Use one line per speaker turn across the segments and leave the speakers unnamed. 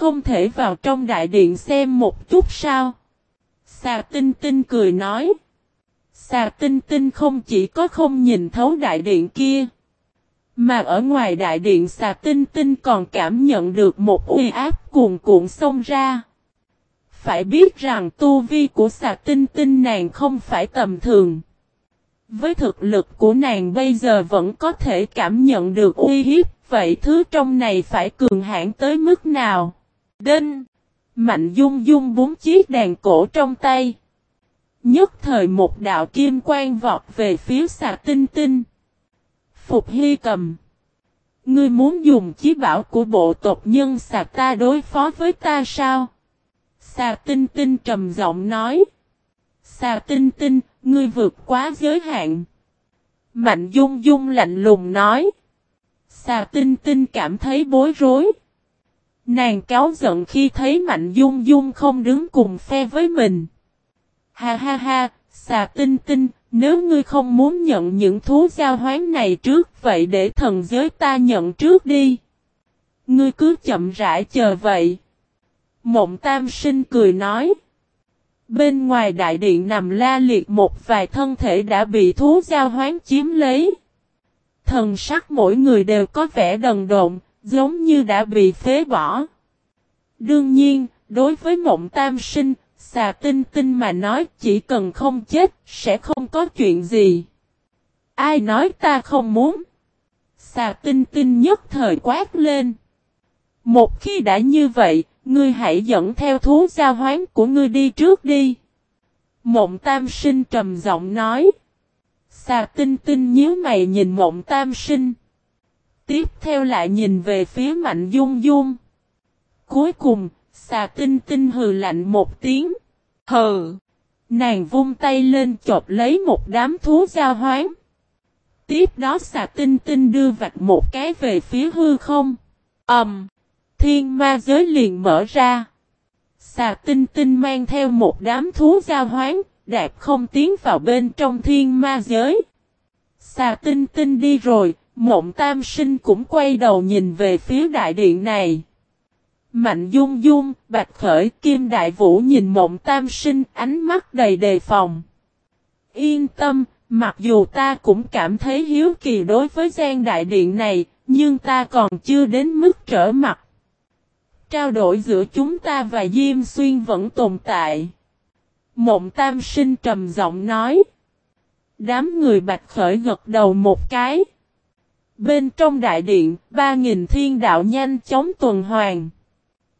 không thể vào trong đại điện xem một chút sao? Xà tinh tinh cười nói. Xà tinh tinh không chỉ có không nhìn thấu đại điện kia. Mà ở ngoài đại điện xà tinh tinh còn cảm nhận được một uy áp cuồn cuộn xông ra. Phải biết rằng tu vi của xà tinh tinh nàng không phải tầm thường. Với thực lực của nàng bây giờ vẫn có thể cảm nhận được uy hiếp, vậy thứ trong này phải cường hãn tới mức nào? Đinh! Mạnh dung dung bốn chiếc đàn cổ trong tay. Nhất thời một đạo kim quang vọt về phía xà tinh tinh. Phục Hy cầm. Ngươi muốn dùng chí bảo của bộ tộc nhân xà ta đối phó với ta sao? Xà tinh tinh trầm giọng nói. Xà tinh tinh, ngươi vượt quá giới hạn. Mạnh dung dung lạnh lùng nói. Xà tinh tinh cảm thấy bối rối. Nàng cáo giận khi thấy Mạnh Dung Dung không đứng cùng phe với mình. Ha ha ha, xà tinh tinh, nếu ngươi không muốn nhận những thú giao hoán này trước vậy để thần giới ta nhận trước đi. Ngươi cứ chậm rãi chờ vậy. Mộng tam sinh cười nói. Bên ngoài đại điện nằm la liệt một vài thân thể đã bị thú giao hoán chiếm lấy. Thần sắc mỗi người đều có vẻ đần độn, giống như đã bị phế bỏ. Đương nhiên, đối với mộng tam sinh, xà tinh tinh mà nói chỉ cần không chết, sẽ không có chuyện gì. Ai nói ta không muốn? Xà tinh tinh nhất thời quát lên. Một khi đã như vậy, ngươi hãy dẫn theo thú giao hoán của ngươi đi trước đi. Mộng tam sinh trầm giọng nói. Xà tinh tinh nhíu mày nhìn mộng tam sinh. Tiếp theo lại nhìn về phía mạnh dung dung. Cuối cùng, xà tinh tinh hừ lạnh một tiếng. Hừ! Nàng vung tay lên chộp lấy một đám thú giao hoán. Tiếp đó xà tinh tinh đưa vạch một cái về phía hư không. Ẩm! Um, thiên ma giới liền mở ra. Xà tinh tinh mang theo một đám thú giao hoán, đạp không tiến vào bên trong thiên ma giới. Xà tinh tinh đi rồi, mộng tam sinh cũng quay đầu nhìn về phía đại điện này. Mạnh dung dung, bạch khởi, kim đại vũ nhìn mộng tam sinh ánh mắt đầy đề phòng. Yên tâm, mặc dù ta cũng cảm thấy hiếu kỳ đối với gian đại điện này, nhưng ta còn chưa đến mức trở mặt. Trao đổi giữa chúng ta và Diêm Xuyên vẫn tồn tại. Mộng tam sinh trầm giọng nói. Đám người bạch khởi gật đầu một cái. Bên trong đại điện, ba nghìn thiên đạo nhanh chóng tuần hoàn.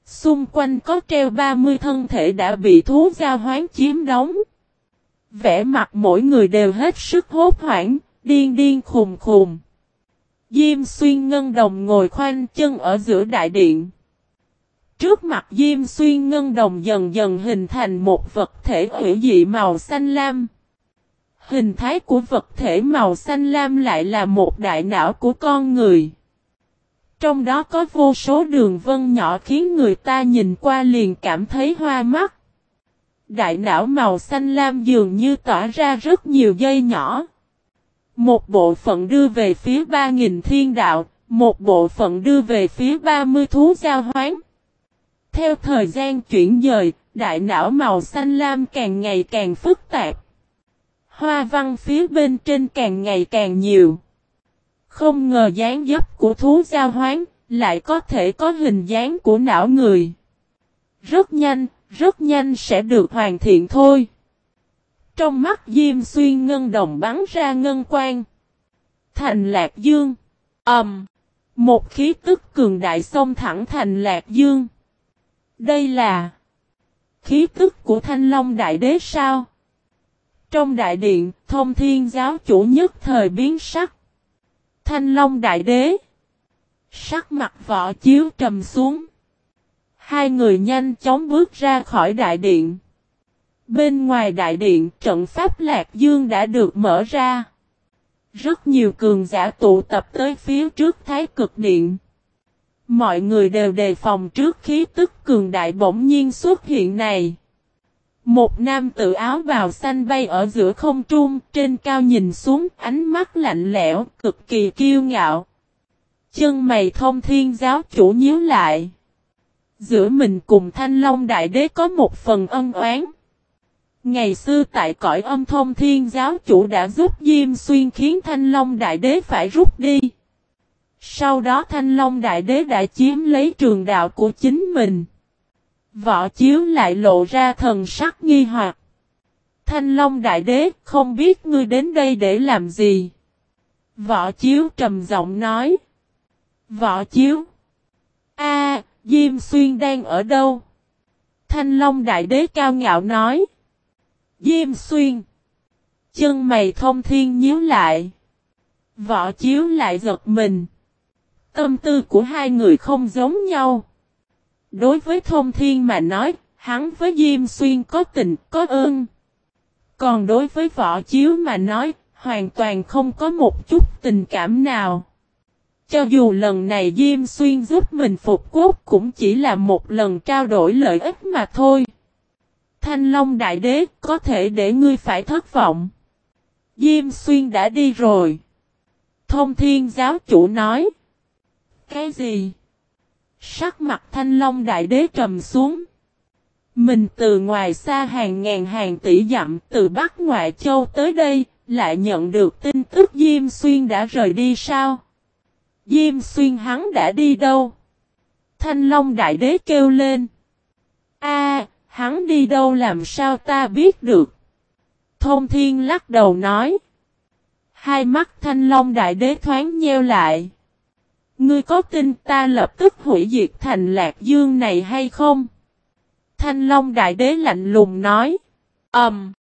Xung quanh có treo 30 thân thể đã bị thú giao hoán chiếm đóng. Vẽ mặt mỗi người đều hết sức hốt hoảng, điên điên khùng khùng. Diêm xuyên ngân đồng ngồi khoanh chân ở giữa đại điện. Trước mặt Diêm xuyên ngân đồng dần dần hình thành một vật thể hữu dị màu xanh lam. Hình thái của vật thể màu xanh lam lại là một đại não của con người. Trong đó có vô số đường vân nhỏ khiến người ta nhìn qua liền cảm thấy hoa mắt. Đại não màu xanh lam dường như tỏa ra rất nhiều dây nhỏ. Một bộ phận đưa về phía 3.000 thiên đạo, một bộ phận đưa về phía 30 thú giao hoán. Theo thời gian chuyển dời, đại não màu xanh lam càng ngày càng phức tạp. Hoa văn phía bên trên càng ngày càng nhiều. Không ngờ dáng dấp của thú giao hoán, lại có thể có hình dáng của não người. Rất nhanh, rất nhanh sẽ được hoàn thiện thôi. Trong mắt Diêm Xuyên ngân đồng bắn ra ngân quang. Thành Lạc Dương. Ẩm. Um, một khí tức cường đại xông thẳng thành Lạc Dương. Đây là khí tức của Thanh Long Đại Đế sao? Trong đại điện, thông thiên giáo chủ nhất thời biến sắc. Thanh Long Đại Đế. Sắc mặt võ chiếu trầm xuống. Hai người nhanh chóng bước ra khỏi đại điện. Bên ngoài đại điện trận pháp Lạc Dương đã được mở ra. Rất nhiều cường giả tụ tập tới phía trước thái cực điện. Mọi người đều đề phòng trước khí tức cường đại bỗng nhiên xuất hiện này. Một nam tự áo bào xanh bay ở giữa không trung, trên cao nhìn xuống, ánh mắt lạnh lẽo, cực kỳ kiêu ngạo. Chân mày thông thiên giáo chủ nhíu lại. Giữa mình cùng Thanh Long Đại Đế có một phần ân oán. Ngày xưa tại cõi âm thông thiên giáo chủ đã giúp Diêm Xuyên khiến Thanh Long Đại Đế phải rút đi. Sau đó Thanh Long Đại Đế đã chiếm lấy trường đạo của chính mình. Võ Chiếu lại lộ ra thần sắc nghi hoặc. Thanh Long Đại Đế không biết ngươi đến đây để làm gì. Võ Chiếu trầm giọng nói. Võ Chiếu. A, Diêm Xuyên đang ở đâu? Thanh Long Đại Đế cao ngạo nói. Diêm Xuyên. Chân mày thông thiên nhíu lại. Võ Chiếu lại giật mình. Tâm tư của hai người không giống nhau. Đối với thông thiên mà nói, hắn với Diêm Xuyên có tình, có ơn. Còn đối với võ chiếu mà nói, hoàn toàn không có một chút tình cảm nào. Cho dù lần này Diêm Xuyên giúp mình phục quốc cũng chỉ là một lần trao đổi lợi ích mà thôi. Thanh Long Đại Đế có thể để ngươi phải thất vọng. Diêm Xuyên đã đi rồi. Thông Thiên Giáo Chủ nói. Cái gì? Sắc mặt Thanh Long Đại Đế trầm xuống. Mình từ ngoài xa hàng ngàn hàng tỷ dặm từ Bắc Ngoại Châu tới đây, lại nhận được tin tức Diêm Xuyên đã rời đi sao? Diêm Xuyên hắn đã đi đâu? Thanh Long Đại Đế kêu lên. A, hắn đi đâu làm sao ta biết được? Thông Thiên lắc đầu nói. Hai mắt Thanh Long Đại Đế thoáng nheo lại. Ngươi có tin ta lập tức hủy diệt thành Lạc Dương này hay không? Thanh Long Đại Đế lạnh lùng nói. Ẩm. Um,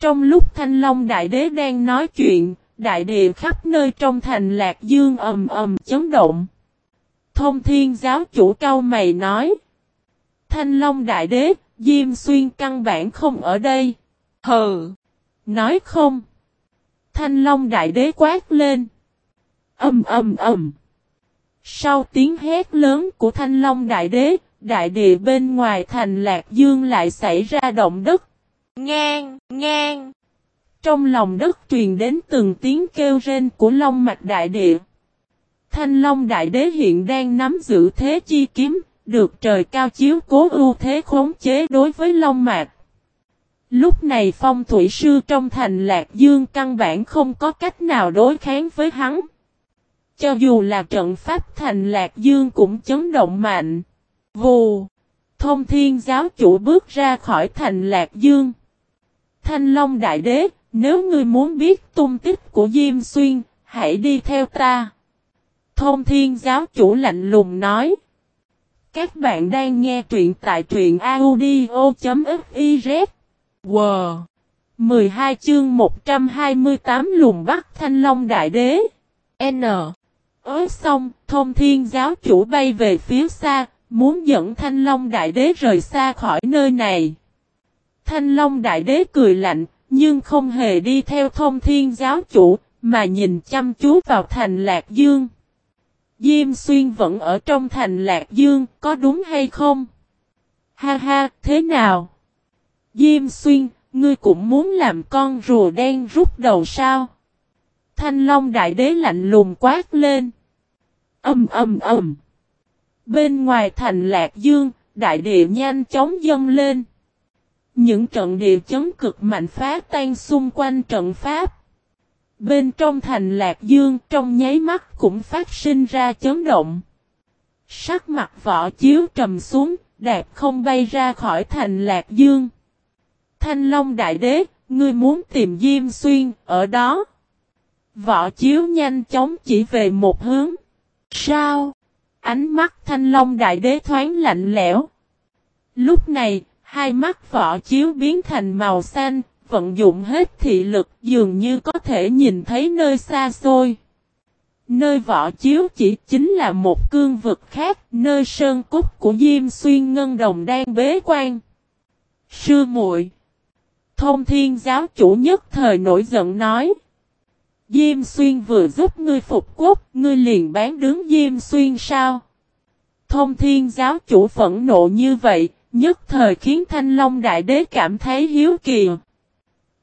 trong lúc Thanh Long Đại Đế đang nói chuyện, đại địa khắp nơi trong thành Lạc Dương ầm ầm chấn động. Thông Thiên giáo chủ cao mày nói. Thanh Long Đại Đế, Diêm Xuyên căn bản không ở đây. Hừ. Nói không. Thanh Long Đại Đế quát lên. Âm ầm ầm. Sau tiếng hét lớn của Thanh Long Đại Đế, đại địa bên ngoài thành Lạc Dương lại xảy ra động đất. Ngang, ngang. Trong lòng đất truyền đến từng tiếng kêu rên của Long mạch đại địa. Thanh Long Đại Đế hiện đang nắm giữ thế chi kiếm, được trời cao chiếu cố ưu thế khống chế đối với Long mạch. Lúc này phong thủy sư trong thành Lạc Dương căn bản không có cách nào đối kháng với hắn. Cho dù là trận pháp thành Lạc Dương cũng chấn động mạnh. Vù! Thông thiên giáo chủ bước ra khỏi thành Lạc Dương. Thanh Long Đại Đế, nếu ngươi muốn biết tung tích của Diêm Xuyên, hãy đi theo ta. Thông thiên giáo chủ lạnh lùng nói. Các bạn đang nghe truyện tại truyện audio.fiz. Wow! 12 chương 128 lùng bắt Thanh Long Đại Đế. N. Ới xong, thông thiên giáo chủ bay về phía xa, muốn dẫn Thanh Long Đại Đế rời xa khỏi nơi này. Thanh Long Đại Đế cười lạnh, nhưng không hề đi theo thông thiên giáo chủ, mà nhìn chăm chú vào thành Lạc Dương. Diêm Xuyên vẫn ở trong thành Lạc Dương, có đúng hay không? Ha ha, thế nào? Diêm Xuyên, ngươi cũng muốn làm con rùa đen rút đầu sao? Thanh Long Đại Đế lạnh lùng quát lên. Âm âm âm. Bên ngoài thành Lạc Dương, đại địa nhanh chóng dâng lên. Những trận địa chấn cực mạnh phá tan xung quanh trận pháp. Bên trong thành Lạc Dương trong nháy mắt cũng phát sinh ra chấn động. Sắc mặt võ chiếu trầm xuống, đạp không bay ra khỏi thành Lạc Dương. Thanh Long Đại Đế, ngươi muốn tìm Diêm Xuyên, ở đó. Võ chiếu nhanh chóng chỉ về một hướng. Sao? Ánh mắt thanh long đại đế thoáng lạnh lẽo. Lúc này, hai mắt võ chiếu biến thành màu xanh, vận dụng hết thị lực dường như có thể nhìn thấy nơi xa xôi. Nơi võ chiếu chỉ chính là một cương vực khác, nơi sơn cúc của Diêm Xuyên Ngân Đồng đang bế quan. Sư muội Thông thiên giáo chủ nhất thời nổi giận nói. Diêm xuyên vừa giúp ngươi phục quốc, ngươi liền bán đứng Diêm xuyên sao? Thông thiên giáo chủ phẫn nộ như vậy, nhất thời khiến Thanh Long Đại Đế cảm thấy hiếu kỳ.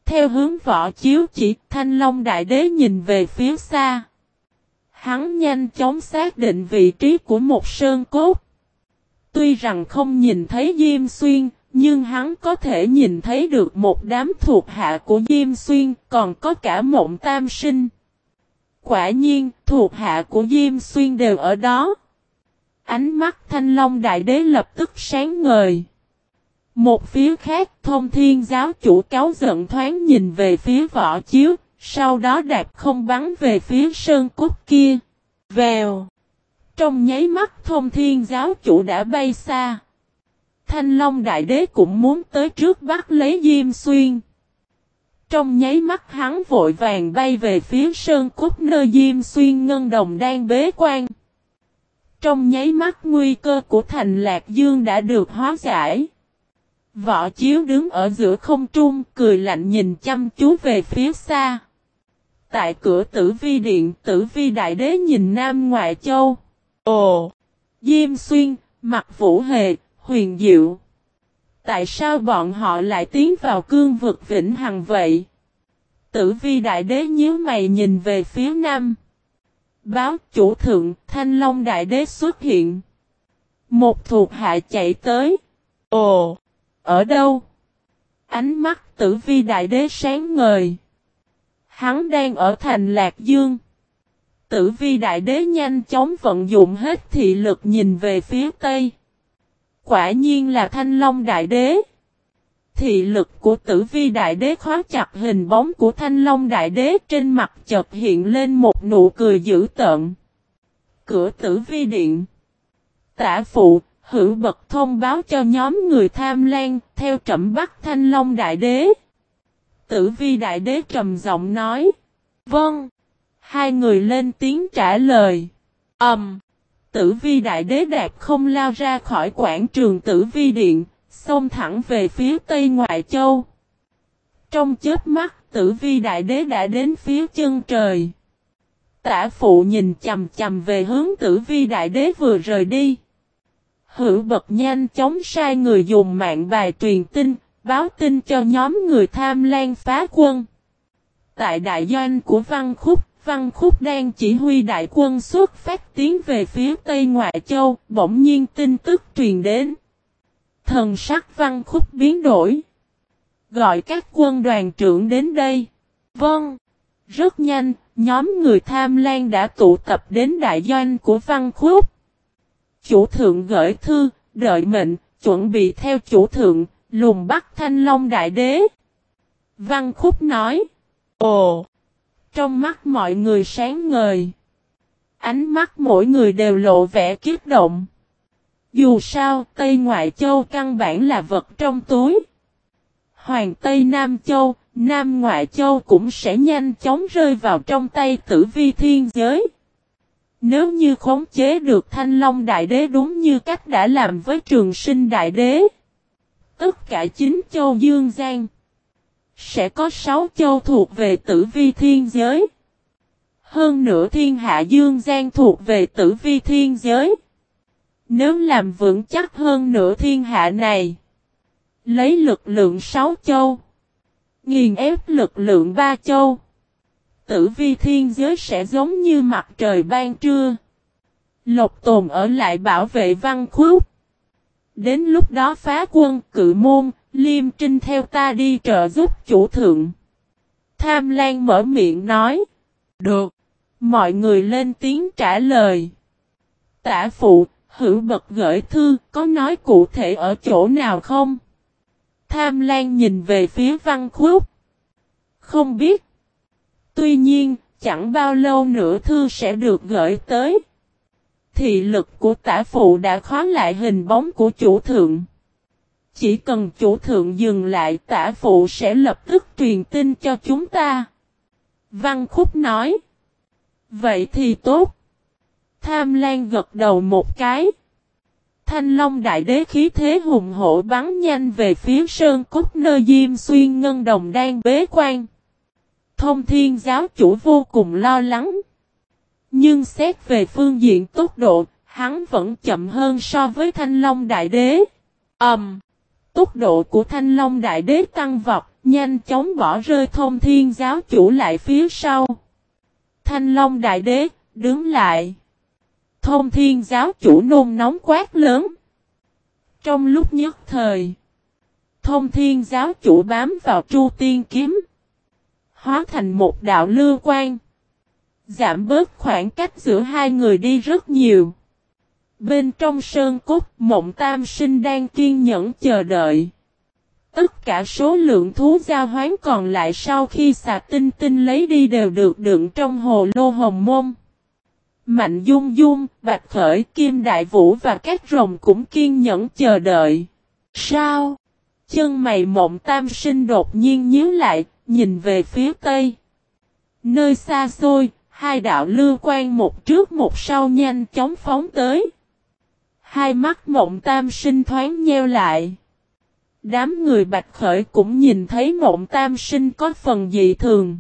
Theo hướng võ chiếu chỉ, Thanh Long Đại Đế nhìn về phía xa. Hắn nhanh chóng xác định vị trí của một sơn cốt. Tuy rằng không nhìn thấy Diêm Xuyên, nhưng hắn có thể nhìn thấy được một đám thuộc hạ của Diêm Xuyên, còn có cả mộng tam sinh. Quả nhiên, thuộc hạ của Diêm Xuyên đều ở đó. Ánh mắt thanh long đại đế lập tức sáng ngời. Một phía khác, thông thiên giáo chủ cáo giận thoáng nhìn về phía võ chiếu, sau đó đạp không bắn về phía sơn cốt kia. Vèo. Trong nháy mắt thông thiên giáo chủ đã bay xa. Thanh Long Đại Đế cũng muốn tới trước bắt lấy Diêm Xuyên. Trong nháy mắt hắn vội vàng bay về phía sơn cốt nơi Diêm Xuyên Ngân Đồng đang bế quan. Trong nháy mắt nguy cơ của thành Lạc Dương đã được hóa giải. Võ Chiếu đứng ở giữa không trung cười lạnh nhìn chăm chú về phía xa. Tại cửa tử vi điện tử vi đại đế nhìn Nam Ngoại Châu. Ồ! Diêm Xuyên, mặt Vũ Hề, Huyền Diệu. Tại sao bọn họ lại tiến vào cương vực vĩnh hằng vậy? Tử vi đại đế nhíu mày nhìn về phía nam. Báo chủ thượng, thanh long đại đế xuất hiện. Một thuộc hạ chạy tới. Ồ! Ở đâu? Ánh mắt tử vi đại đế sáng ngời. Hắn đang ở thành Lạc Dương. Tử vi đại đế nhanh chóng vận dụng hết thị lực nhìn về phía tây. Quả nhiên là thanh long đại đế. Thị lực của tử vi đại đế khóa chặt hình bóng của thanh long đại đế trên mặt chợt hiện lên một nụ cười dữ tợn. Cửa tử vi điện. Tả phụ, hữu bật thông báo cho nhóm người tham lan, theo trẩm bắt thanh long đại đế. Tử vi đại đế trầm giọng nói. Vâng. Hai người lên tiếng trả lời. Ẩm. Um, tử vi đại đế đạp không lao ra khỏi quảng trường tử vi điện, xông thẳng về phía tây ngoại châu. Trong chết mắt, tử vi đại đế đã đến phía chân trời. Tả phụ nhìn chầm chầm về hướng tử vi đại đế vừa rời đi. Hữu bật nhanh chóng sai người dùng mạng bài truyền tin, báo tin cho nhóm người tham lan phá quân. Tại đại doanh của Văn Khúc, Văn Khúc đang chỉ huy đại quân xuất phát tiến về phía Tây Ngoại Châu, bỗng nhiên tin tức truyền đến. Thần sắc Văn Khúc biến đổi. Gọi các quân đoàn trưởng đến đây. Vâng. Rất nhanh, nhóm người tham lan đã tụ tập đến đại doanh của Văn Khúc. Chủ thượng gửi thư, đợi mệnh, chuẩn bị theo chủ thượng, lùng bắt thanh long đại đế. Văn Khúc nói. Ồ! Trong mắt mọi người sáng ngời. Ánh mắt mỗi người đều lộ vẻ kiếp động. Dù sao, Tây Ngoại Châu căn bản là vật trong túi. Hoàng Tây Nam Châu, Nam Ngoại Châu cũng sẽ nhanh chóng rơi vào trong tay tử vi thiên giới. Nếu như khống chế được Thanh Long Đại Đế đúng như cách đã làm với Trường Sinh Đại Đế. Tất cả chính châu Dương Giang. Sẽ có sáu châu thuộc về tử vi thiên giới. Hơn nữa thiên hạ dương gian thuộc về tử vi thiên giới. Nếu làm vững chắc hơn nửa thiên hạ này. Lấy lực lượng sáu châu. Nghiền ép lực lượng ba châu. Tử vi thiên giới sẽ giống như mặt trời ban trưa. Lộc tồn ở lại bảo vệ văn khúc. Đến lúc đó phá quân cự môn, Liêm Trinh theo ta đi trợ giúp chủ thượng. Tham Lan mở miệng nói. Được. Mọi người lên tiếng trả lời. Tả phụ, hữu bật gửi thư, có nói cụ thể ở chỗ nào không? Tham Lan nhìn về phía văn khúc. Không biết. Tuy nhiên, chẳng bao lâu nữa thư sẽ được gửi tới. Thị lực của tả phụ đã khóa lại hình bóng của chủ thượng. Chỉ cần chủ thượng dừng lại tả phụ sẽ lập tức truyền tin cho chúng ta. Văn Khúc nói. Vậy thì tốt. Tham Lan gật đầu một cái. Thanh Long Đại Đế khí thế hùng hổ bắn nhanh về phía sơn cốt nơi Diêm Xuyên Ngân Đồng đang bế quan. Thông thiên giáo chủ vô cùng lo lắng. Nhưng xét về phương diện tốc độ, hắn vẫn chậm hơn so với Thanh Long Đại Đế. Ẩm! Um, Tốc độ của Thanh Long Đại Đế tăng vọt, nhanh chóng bỏ rơi thông thiên giáo chủ lại phía sau. Thanh Long Đại Đế, đứng lại. Thông thiên giáo chủ nôn nóng quát lớn. Trong lúc nhất thời, thông thiên giáo chủ bám vào chu tiên kiếm, hóa thành một đạo lưu quan. Giảm bớt khoảng cách giữa hai người đi rất nhiều. Bên trong sơn cốt, mộng tam sinh đang kiên nhẫn chờ đợi. Tất cả số lượng thú giao hoán còn lại sau khi xà tinh tinh lấy đi đều được đựng trong hồ lô hồng môn. Mạnh dung dung, bạch khởi, kim đại vũ và các rồng cũng kiên nhẫn chờ đợi. Sao? Chân mày mộng tam sinh đột nhiên nhíu lại, nhìn về phía tây. Nơi xa xôi, hai đạo lưu quan một trước một sau nhanh chóng phóng tới. Hai mắt mộng tam sinh thoáng nheo lại. Đám người bạch khởi cũng nhìn thấy mộng tam sinh có phần dị thường.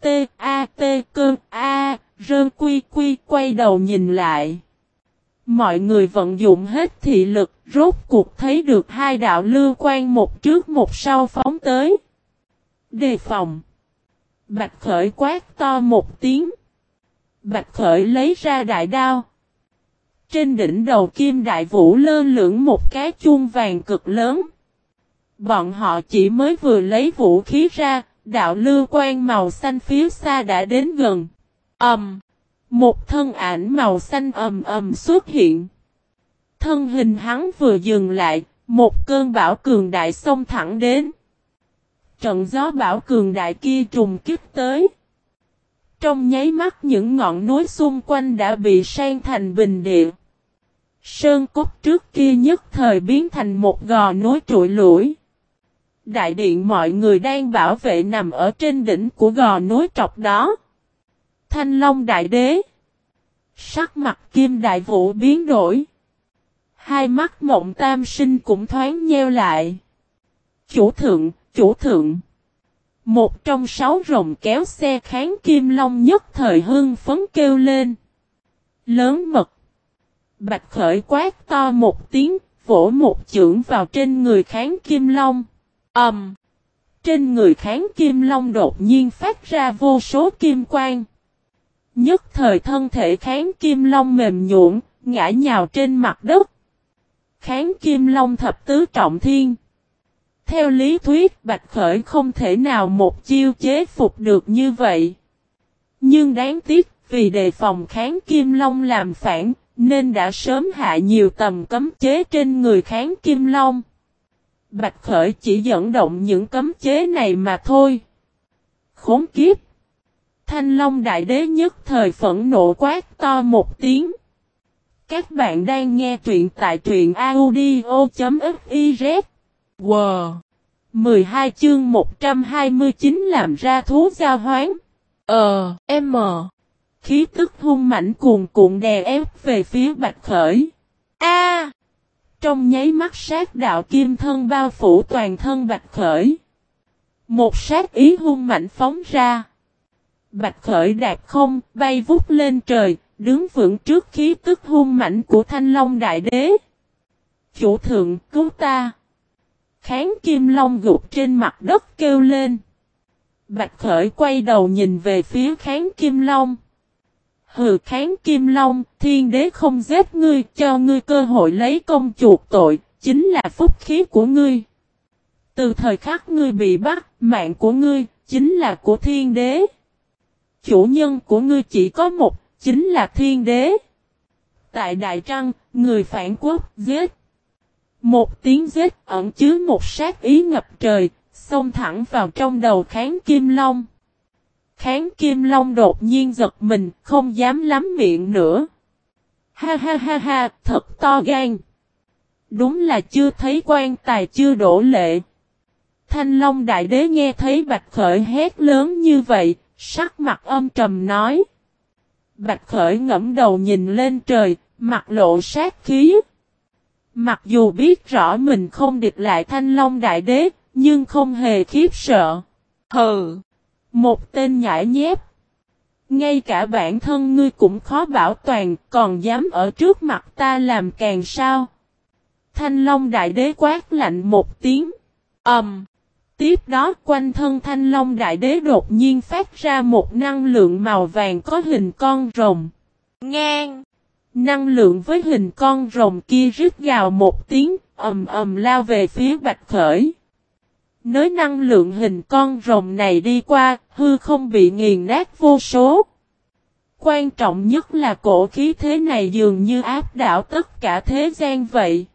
T, A, T cơ A rơ quy quy quay đầu nhìn lại. Mọi người vận dụng hết thị lực, rốt cuộc thấy được hai đạo lưu quan một trước một sau phóng tới. Đề phòng. Bạch khởi quát to một tiếng. Bạch khởi lấy ra đại đao. Trên đỉnh đầu kim đại vũ lơ lửng một cái chuông vàng cực lớn. Bọn họ chỉ mới vừa lấy vũ khí ra, đạo lưu quan màu xanh phía xa đã đến gần. Ầm! Um, một thân ảnh màu xanh ầm ầm xuất hiện. Thân hình hắn vừa dừng lại, một cơn bão cường đại xông thẳng đến. Trận gió bão cường đại kia trùng kích tới. Trong nháy mắt những ngọn núi xung quanh đã bị sang thành bình địa. Sơn cốt trước kia nhất thời biến thành một gò núi trụi lũi. Đại điện mọi người đang bảo vệ nằm ở trên đỉnh của gò núi trọc đó. Thanh Long Đại Đế. Sắc mặt Kim Đại Vũ biến đổi. Hai mắt mộng tam sinh cũng thoáng nheo lại. Chủ thượng, chủ thượng. Một trong sáu rồng kéo xe kháng Kim Long nhất thời hưng phấn kêu lên. Lớn mật. Bạch khởi quát to một tiếng, vỗ một chưởng vào trên người kháng Kim Long. Ẩm. Um, trên người kháng Kim Long đột nhiên phát ra vô số kim quang. Nhất thời thân thể kháng Kim Long mềm nhũn, ngã nhào trên mặt đất. Kháng Kim Long thập tứ trọng thiên. Theo lý thuyết Bạch Khởi không thể nào một chiêu chế phục được như vậy. Nhưng đáng tiếc vì đề phòng kháng Kim Long làm phản nên đã sớm hạ nhiều tầm cấm chế trên người kháng Kim Long. Bạch Khởi chỉ dẫn động những cấm chế này mà thôi. Khốn kiếp! Thanh Long Đại Đế nhất thời phẫn nộ quát to một tiếng. Các bạn đang nghe truyện tại truyện audio.fiz. Wow! 12 chương 129 làm ra thú giao hoán. Ờ, M. Khí tức hung mảnh cuồn cuộn đè ép về phía Bạch Khởi. A! Trong nháy mắt sát đạo kim thân bao phủ toàn thân Bạch Khởi. Một sát ý hung mạnh phóng ra. Bạch Khởi đạp không, bay vút lên trời, đứng vững trước khí tức hung mạnh của Thanh Long Đại Đế. Chủ thượng cứu ta. Kháng Kim Long gục trên mặt đất kêu lên. Bạch Khởi quay đầu nhìn về phía Kháng Kim Long. Hừ kháng Kim Long, thiên đế không giết ngươi, cho ngươi cơ hội lấy công chuộc tội, chính là phúc khí của ngươi. Từ thời khắc ngươi bị bắt, mạng của ngươi, chính là của thiên đế. Chủ nhân của ngươi chỉ có một, chính là thiên đế. Tại Đại Trăng, người phản quốc, giết. Một tiếng giết ẩn chứa một sát ý ngập trời, xông thẳng vào trong đầu kháng Kim Long. Kháng Kim Long đột nhiên giật mình, không dám lắm miệng nữa. Ha ha ha ha, thật to gan. Đúng là chưa thấy quan tài chưa đổ lệ. Thanh Long Đại Đế nghe thấy Bạch Khởi hét lớn như vậy, sắc mặt âm trầm nói. Bạch Khởi ngẫm đầu nhìn lên trời, mặt lộ sát khí. Mặc dù biết rõ mình không địch lại Thanh Long Đại Đế, nhưng không hề khiếp sợ. Hừ! Một tên nhãi nhép. Ngay cả bản thân ngươi cũng khó bảo toàn, còn dám ở trước mặt ta làm càng sao. Thanh Long Đại Đế quát lạnh một tiếng. Ẩm. Um, tiếp đó quanh thân Thanh Long Đại Đế đột nhiên phát ra một năng lượng màu vàng có hình con rồng. Ngang. Năng lượng với hình con rồng kia rít gào một tiếng, ầm ầm lao về phía Bạch Khởi. Nếu năng lượng hình con rồng này đi qua, hư không bị nghiền nát vô số. Quan trọng nhất là cổ khí thế này dường như áp đảo tất cả thế gian vậy.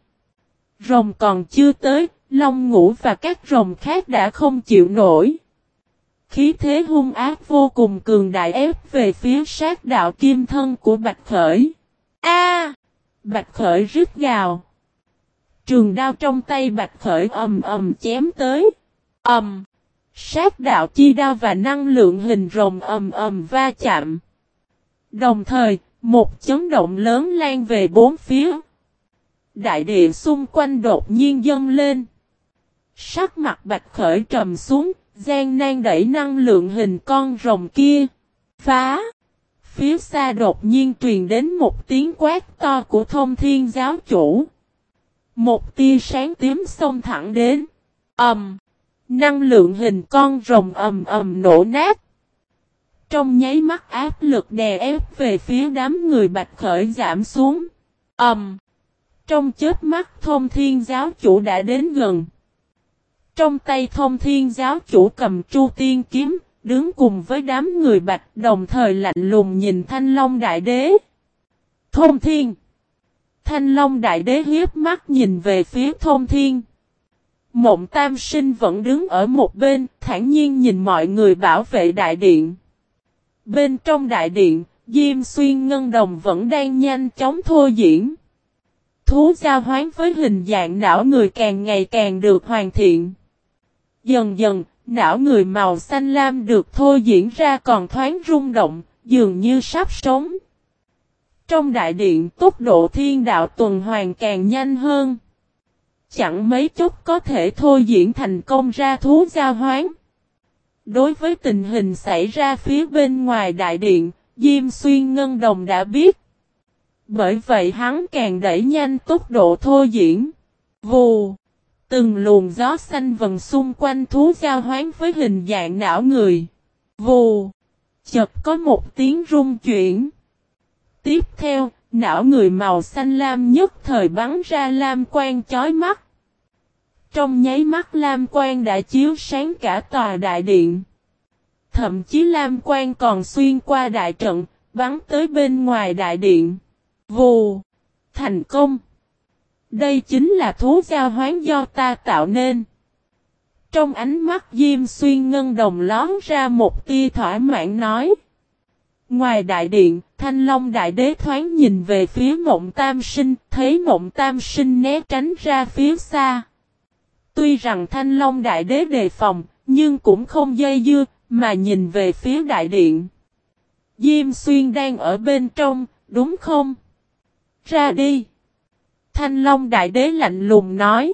Rồng còn chưa tới, Long ngũ và các rồng khác đã không chịu nổi. Khí thế hung ác vô cùng cường đại ép về phía sát đạo kim thân của Bạch Khởi. A! Bạch Khởi rít gào. Trường đao trong tay Bạch Khởi ầm ầm chém tới. Ầm! Sát đạo chi đao và năng lượng hình rồng ầm ầm va chạm. Đồng thời, một chấn động lớn lan về bốn phía. Đại địa xung quanh đột nhiên dâng lên. Sắc mặt bạch khởi trầm xuống, gian nan đẩy năng lượng hình con rồng kia. Phá! Phía xa đột nhiên truyền đến một tiếng quát to của thông thiên giáo chủ. Một tia sáng tím xông thẳng đến. ầm, Năng lượng hình con rồng ầm ầm nổ nát. Trong nháy mắt áp lực đè ép về phía đám người bạch khởi giảm xuống. ầm, Trong chết mắt thông thiên giáo chủ đã đến gần. Trong tay thông thiên giáo chủ cầm chu tiên kiếm, đứng cùng với đám người bạch đồng thời lạnh lùng nhìn thanh long đại đế. Thông thiên Thanh long đại đế hiếp mắt nhìn về phía thông thiên. Mộng tam sinh vẫn đứng ở một bên, thản nhiên nhìn mọi người bảo vệ đại điện. Bên trong đại điện, Diêm Xuyên Ngân Đồng vẫn đang nhanh chóng thô diễn. Thú giao hoán với hình dạng não người càng ngày càng được hoàn thiện. Dần dần, não người màu xanh lam được thô diễn ra còn thoáng rung động, dường như sắp sống. Trong đại điện tốc độ thiên đạo tuần hoàn càng nhanh hơn. Chẳng mấy chút có thể thô diễn thành công ra thú giao hoán. Đối với tình hình xảy ra phía bên ngoài đại điện, Diêm Xuyên Ngân Đồng đã biết. Bởi vậy hắn càng đẩy nhanh tốc độ thô diễn. Vù! Từng luồng gió xanh vần xung quanh thú giao hoán với hình dạng não người. Vù! Chợt có một tiếng rung chuyển. Tiếp theo, não người màu xanh lam nhất thời bắn ra lam quang chói mắt. Trong nháy mắt lam quang đã chiếu sáng cả tòa đại điện. Thậm chí lam quang còn xuyên qua đại trận, bắn tới bên ngoài đại điện. Vù! Thành công! Đây chính là thú giao hoán do ta tạo nên. Trong ánh mắt Diêm Xuyên Ngân Đồng lón ra một tia thỏa mãn nói. Ngoài đại điện, Thanh Long Đại Đế thoáng nhìn về phía mộng tam sinh, thấy mộng tam sinh né tránh ra phía xa. Tuy rằng Thanh Long Đại Đế đề phòng, nhưng cũng không dây dưa, mà nhìn về phía đại điện. Diêm Xuyên đang ở bên trong, đúng không? Ra đi! Thanh Long Đại Đế lạnh lùng nói.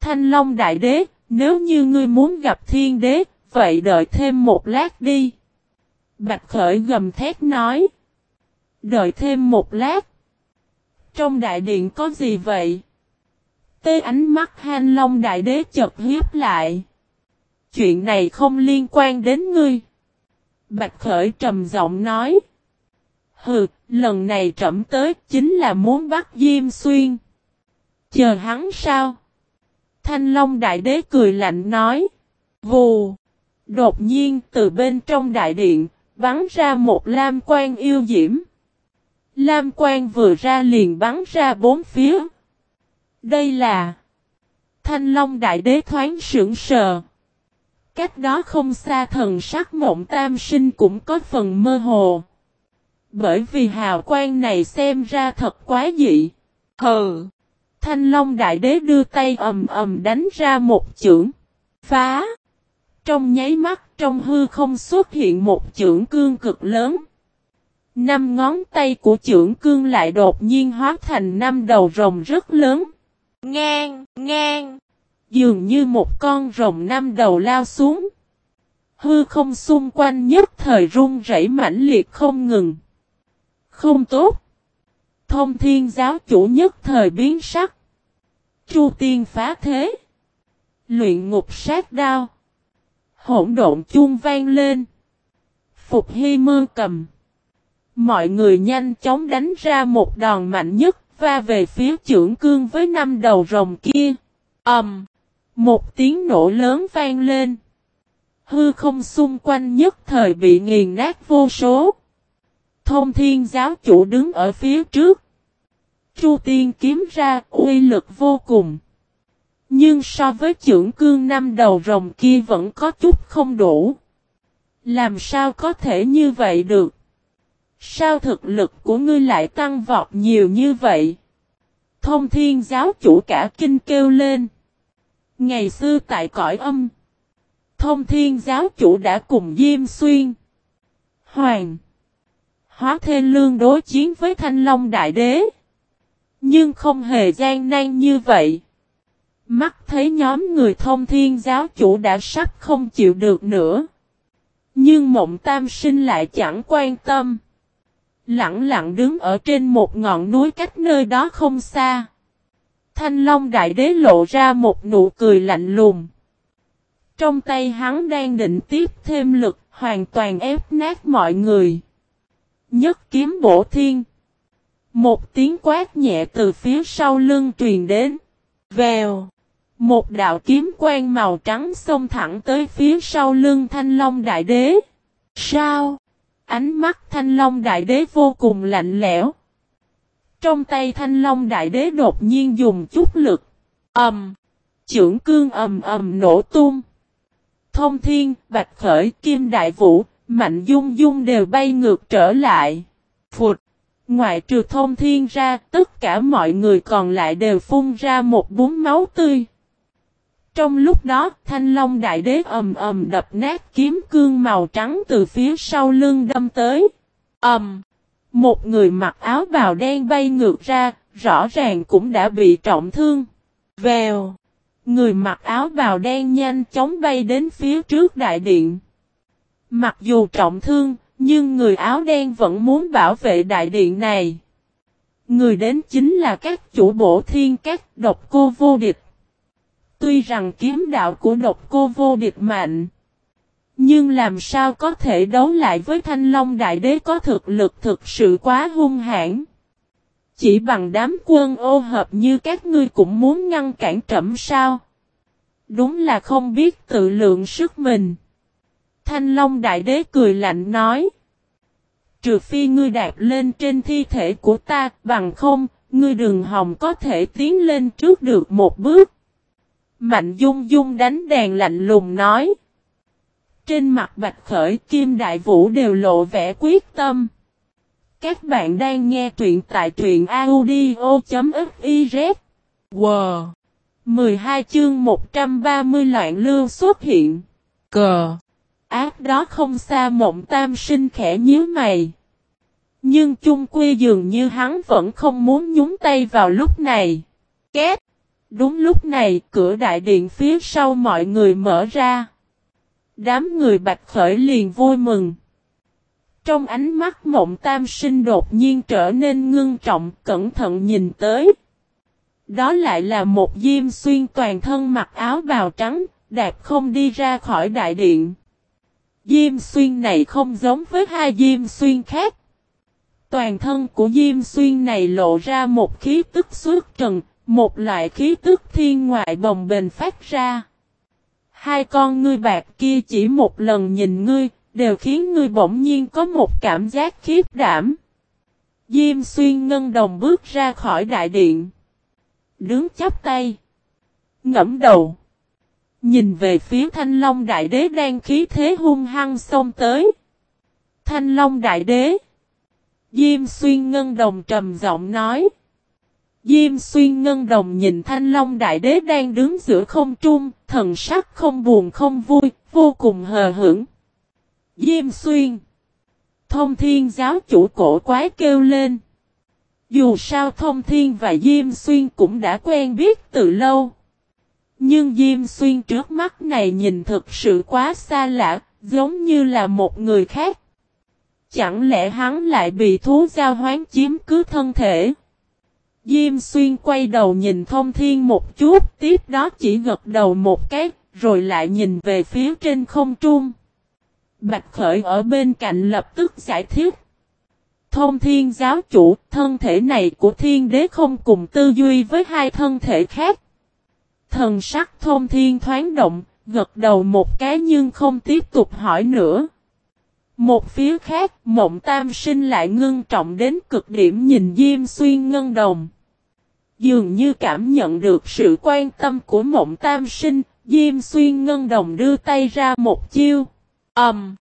Thanh Long Đại Đế, nếu như ngươi muốn gặp Thiên Đế, vậy đợi thêm một lát đi. Bạch Khởi gầm thét nói. Đợi thêm một lát. Trong đại điện có gì vậy? Tê ánh mắt Thanh Long Đại Đế chợt hiếp lại. Chuyện này không liên quan đến ngươi. Bạch Khởi trầm giọng nói. Hừ, lần này trẫm tới chính là muốn bắt Diêm Xuyên. Chờ hắn sao? Thanh Long Đại Đế cười lạnh nói. Vù! Đột nhiên từ bên trong đại điện, bắn ra một lam quan yêu diễm. Lam quan vừa ra liền bắn ra bốn phía. Đây là Thanh Long Đại Đế thoáng sững sờ. Cách đó không xa thần sắc mộng tam sinh cũng có phần mơ hồ. Bởi vì hào quang này xem ra thật quá dị. Hừ. Thanh Long Đại Đế đưa tay ầm ầm đánh ra một chưởng. Phá. Trong nháy mắt trong hư không xuất hiện một chưởng cương cực lớn. Năm ngón tay của trưởng cương lại đột nhiên hóa thành năm đầu rồng rất lớn. Ngang, ngang. Dường như một con rồng năm đầu lao xuống. Hư không xung quanh nhất thời rung rẩy mãnh liệt không ngừng. Không tốt. Thông thiên giáo chủ nhất thời biến sắc. Chu tiên phá thế. Luyện ngục sát đao. Hỗn độn chuông vang lên. Phục hy mơ cầm. Mọi người nhanh chóng đánh ra một đòn mạnh nhất, va về phía trưởng cương với năm đầu rồng kia. ầm, um, Một tiếng nổ lớn vang lên. Hư không xung quanh nhất thời bị nghiền nát vô số. Thông thiên giáo chủ đứng ở phía trước. Chu tiên kiếm ra uy lực vô cùng. Nhưng so với trưởng cương năm đầu rồng kia vẫn có chút không đủ. Làm sao có thể như vậy được? Sao thực lực của ngươi lại tăng vọt nhiều như vậy? Thông thiên giáo chủ cả kinh kêu lên. Ngày xưa tại cõi âm. Thông thiên giáo chủ đã cùng Diêm Xuyên. Hoàng. Hóa thê lương đối chiến với Thanh Long Đại Đế. Nhưng không hề gian nan như vậy. Mắt thấy nhóm người thông thiên giáo chủ đã sắp không chịu được nữa. Nhưng mộng tam sinh lại chẳng quan tâm. Lặng lặng đứng ở trên một ngọn núi cách nơi đó không xa. Thanh Long Đại Đế lộ ra một nụ cười lạnh lùng. Trong tay hắn đang định tiếp thêm lực, hoàn toàn ép nát mọi người. Nhất kiếm bổ thiên. Một tiếng quát nhẹ từ phía sau lưng truyền đến. Vèo. Một đạo kiếm quang màu trắng xông thẳng tới phía sau lưng thanh long đại đế. Sao? Ánh mắt thanh long đại đế vô cùng lạnh lẽo. Trong tay thanh long đại đế đột nhiên dùng chút lực. ầm, um, Chưởng cương ầm ầm nổ tung. Thông thiên, bạch khởi, kim đại vũ, mạnh dung dung đều bay ngược trở lại. Phụt! Ngoại trừ thông thiên ra, tất cả mọi người còn lại đều phun ra một bún máu tươi. Trong lúc đó, thanh long đại đế ầm ầm đập nát kiếm cương màu trắng từ phía sau lưng đâm tới. ầm, một người mặc áo bào đen bay ngược ra, rõ ràng cũng đã bị trọng thương. Vèo, người mặc áo bào đen nhanh chóng bay đến phía trước đại điện. Mặc dù trọng thương, nhưng người áo đen vẫn muốn bảo vệ đại điện này. Người đến chính là các chủ bổ thiên các độc cô vô địch. Tuy rằng kiếm đạo của độc cô vô địch mạnh. Nhưng làm sao có thể đấu lại với thanh long đại đế có thực lực thực sự quá hung hãn. Chỉ bằng đám quân ô hợp như các ngươi cũng muốn ngăn cản trẫm sao. Đúng là không biết tự lượng sức mình. Thanh Long Đại Đế cười lạnh nói. Trừ phi ngươi đạp lên trên thi thể của ta, bằng không, ngươi đường hồng có thể tiến lên trước được một bước. Mạnh Dung Dung đánh đàn lạnh lùng nói. Trên mặt Bạch Khởi, Kim Đại Vũ đều lộ vẻ quyết tâm. Các bạn đang nghe truyện tại truyện audio.fiz. Wow! 12 chương 130 loạn lưu xuất hiện. Cờ! Ác đó không xa mộng tam sinh khẽ nhíu mày. Nhưng chung quy dường như hắn vẫn không muốn nhúng tay vào lúc này. Két! Đúng lúc này cửa đại điện phía sau mọi người mở ra. Đám người bạch khởi liền vui mừng. Trong ánh mắt mộng tam sinh đột nhiên trở nên ngưng trọng cẩn thận nhìn tới. Đó lại là một diêm xuyên toàn thân mặc áo bào trắng, đạp không đi ra khỏi đại điện. Diêm xuyên này không giống với hai diêm xuyên khác. Toàn thân của diêm xuyên này lộ ra một khí tức suốt trần, một loại khí tức thiên ngoại bồng bềnh phát ra. Hai con ngươi bạc kia chỉ một lần nhìn ngươi, đều khiến ngươi bỗng nhiên có một cảm giác khiếp đảm. Diêm xuyên ngân đồng bước ra khỏi đại điện. Đứng chắp tay. Ngẫm đầu. Nhìn về phía thanh long đại đế đang khí thế hung hăng xông tới. Thanh long đại đế. Diêm xuyên ngân đồng trầm giọng nói. Diêm xuyên ngân đồng nhìn thanh long đại đế đang đứng giữa không trung, thần sắc không buồn không vui, vô cùng hờ hững. Diêm xuyên. Thông thiên giáo chủ cổ quái kêu lên. Dù sao thông thiên và Diêm xuyên cũng đã quen biết từ lâu. Nhưng Diêm xuyên trước mắt này nhìn thực sự quá xa lạ, giống như là một người khác. Chẳng lẽ hắn lại bị thú giao hoán chiếm cứ thân thể? Diêm xuyên quay đầu nhìn thông thiên một chút, tiếp đó chỉ gật đầu một cái, rồi lại nhìn về phía trên không trung. Bạch Khởi ở bên cạnh lập tức giải thích. Thông thiên giáo chủ, thân thể này của thiên đế không cùng tư duy với hai thân thể khác. Thần sắc thông thiên thoáng động, gật đầu một cái nhưng không tiếp tục hỏi nữa. Một phía khác, mộng tam sinh lại ngưng trọng đến cực điểm nhìn Diêm Xuyên Ngân Đồng. Dường như cảm nhận được sự quan tâm của mộng tam sinh, Diêm Xuyên Ngân Đồng đưa tay ra một chiêu. Ẩm! Um,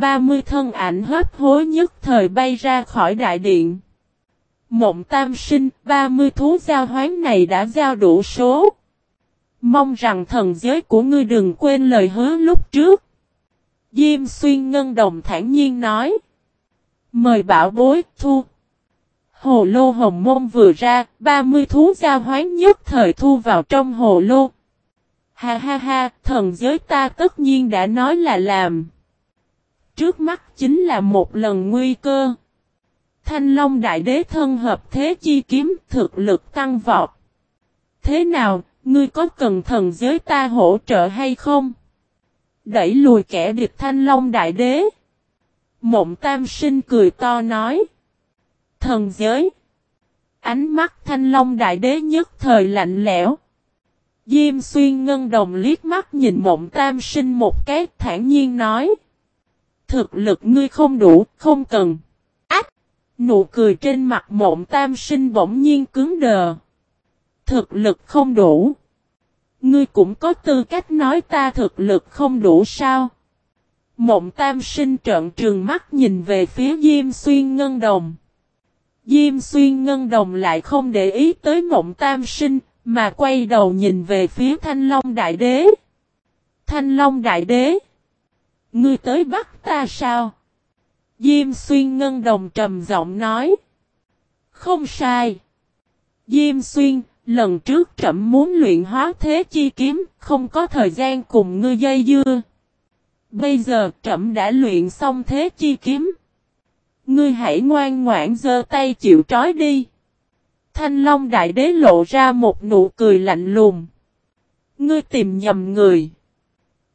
30 thân ảnh hấp hối nhất thời bay ra khỏi đại điện. Mộng tam sinh, 30 thú giao hoán này đã giao đủ số. Mong rằng thần giới của ngươi đừng quên lời hứa lúc trước. Diêm xuyên ngân đồng thản nhiên nói. Mời bảo bối thu. Hồ lô hồng môn vừa ra, 30 thú giao hoán nhất thời thu vào trong hồ lô. Ha ha ha, thần giới ta tất nhiên đã nói là làm. Trước mắt chính là một lần nguy cơ. Thanh Long Đại Đế thân hợp thế chi kiếm thực lực tăng vọt. Thế nào, ngươi có cần thần giới ta hỗ trợ hay không? Đẩy lùi kẻ địch Thanh Long Đại Đế. Mộng Tam Sinh cười to nói. Thần giới. Ánh mắt Thanh Long Đại Đế nhất thời lạnh lẽo. Diêm xuyên ngân đồng liếc mắt nhìn mộng tam sinh một cái thản nhiên nói. Thực lực ngươi không đủ, không cần. Ách! Nụ cười trên mặt mộng tam sinh bỗng nhiên cứng đờ. Thực lực không đủ. Ngươi cũng có tư cách nói ta thực lực không đủ sao? Mộng tam sinh trợn trường mắt nhìn về phía Diêm Xuyên Ngân Đồng. Diêm Xuyên Ngân Đồng lại không để ý tới mộng tam sinh, mà quay đầu nhìn về phía Thanh Long Đại Đế. Thanh Long Đại Đế. Ngươi tới bắt ta sao? Diêm Xuyên Ngân Đồng trầm giọng nói. Không sai. Diêm Xuyên, lần trước trẫm muốn luyện hóa thế chi kiếm, không có thời gian cùng ngươi dây dưa. Bây giờ trẫm đã luyện xong thế chi kiếm. Ngươi hãy ngoan ngoãn giơ tay chịu trói đi. Thanh Long Đại Đế lộ ra một nụ cười lạnh lùng. Ngươi tìm nhầm người.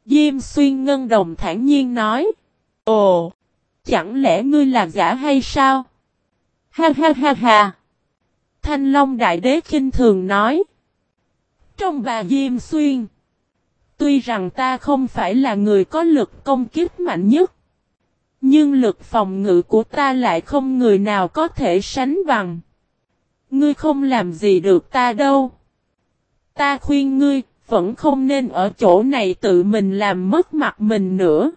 Diêm xuyên ngân đồng thản nhiên nói. Ồ! Chẳng lẽ ngươi là giả hay sao? Ha ha ha ha! Thanh Long Đại Đế khinh thường nói. Trong bà Diêm Xuyên. Tuy rằng ta không phải là người có lực công kích mạnh nhất. Nhưng lực phòng ngự của ta lại không người nào có thể sánh bằng. Ngươi không làm gì được ta đâu. Ta khuyên ngươi, vẫn không nên ở chỗ này tự mình làm mất mặt mình nữa.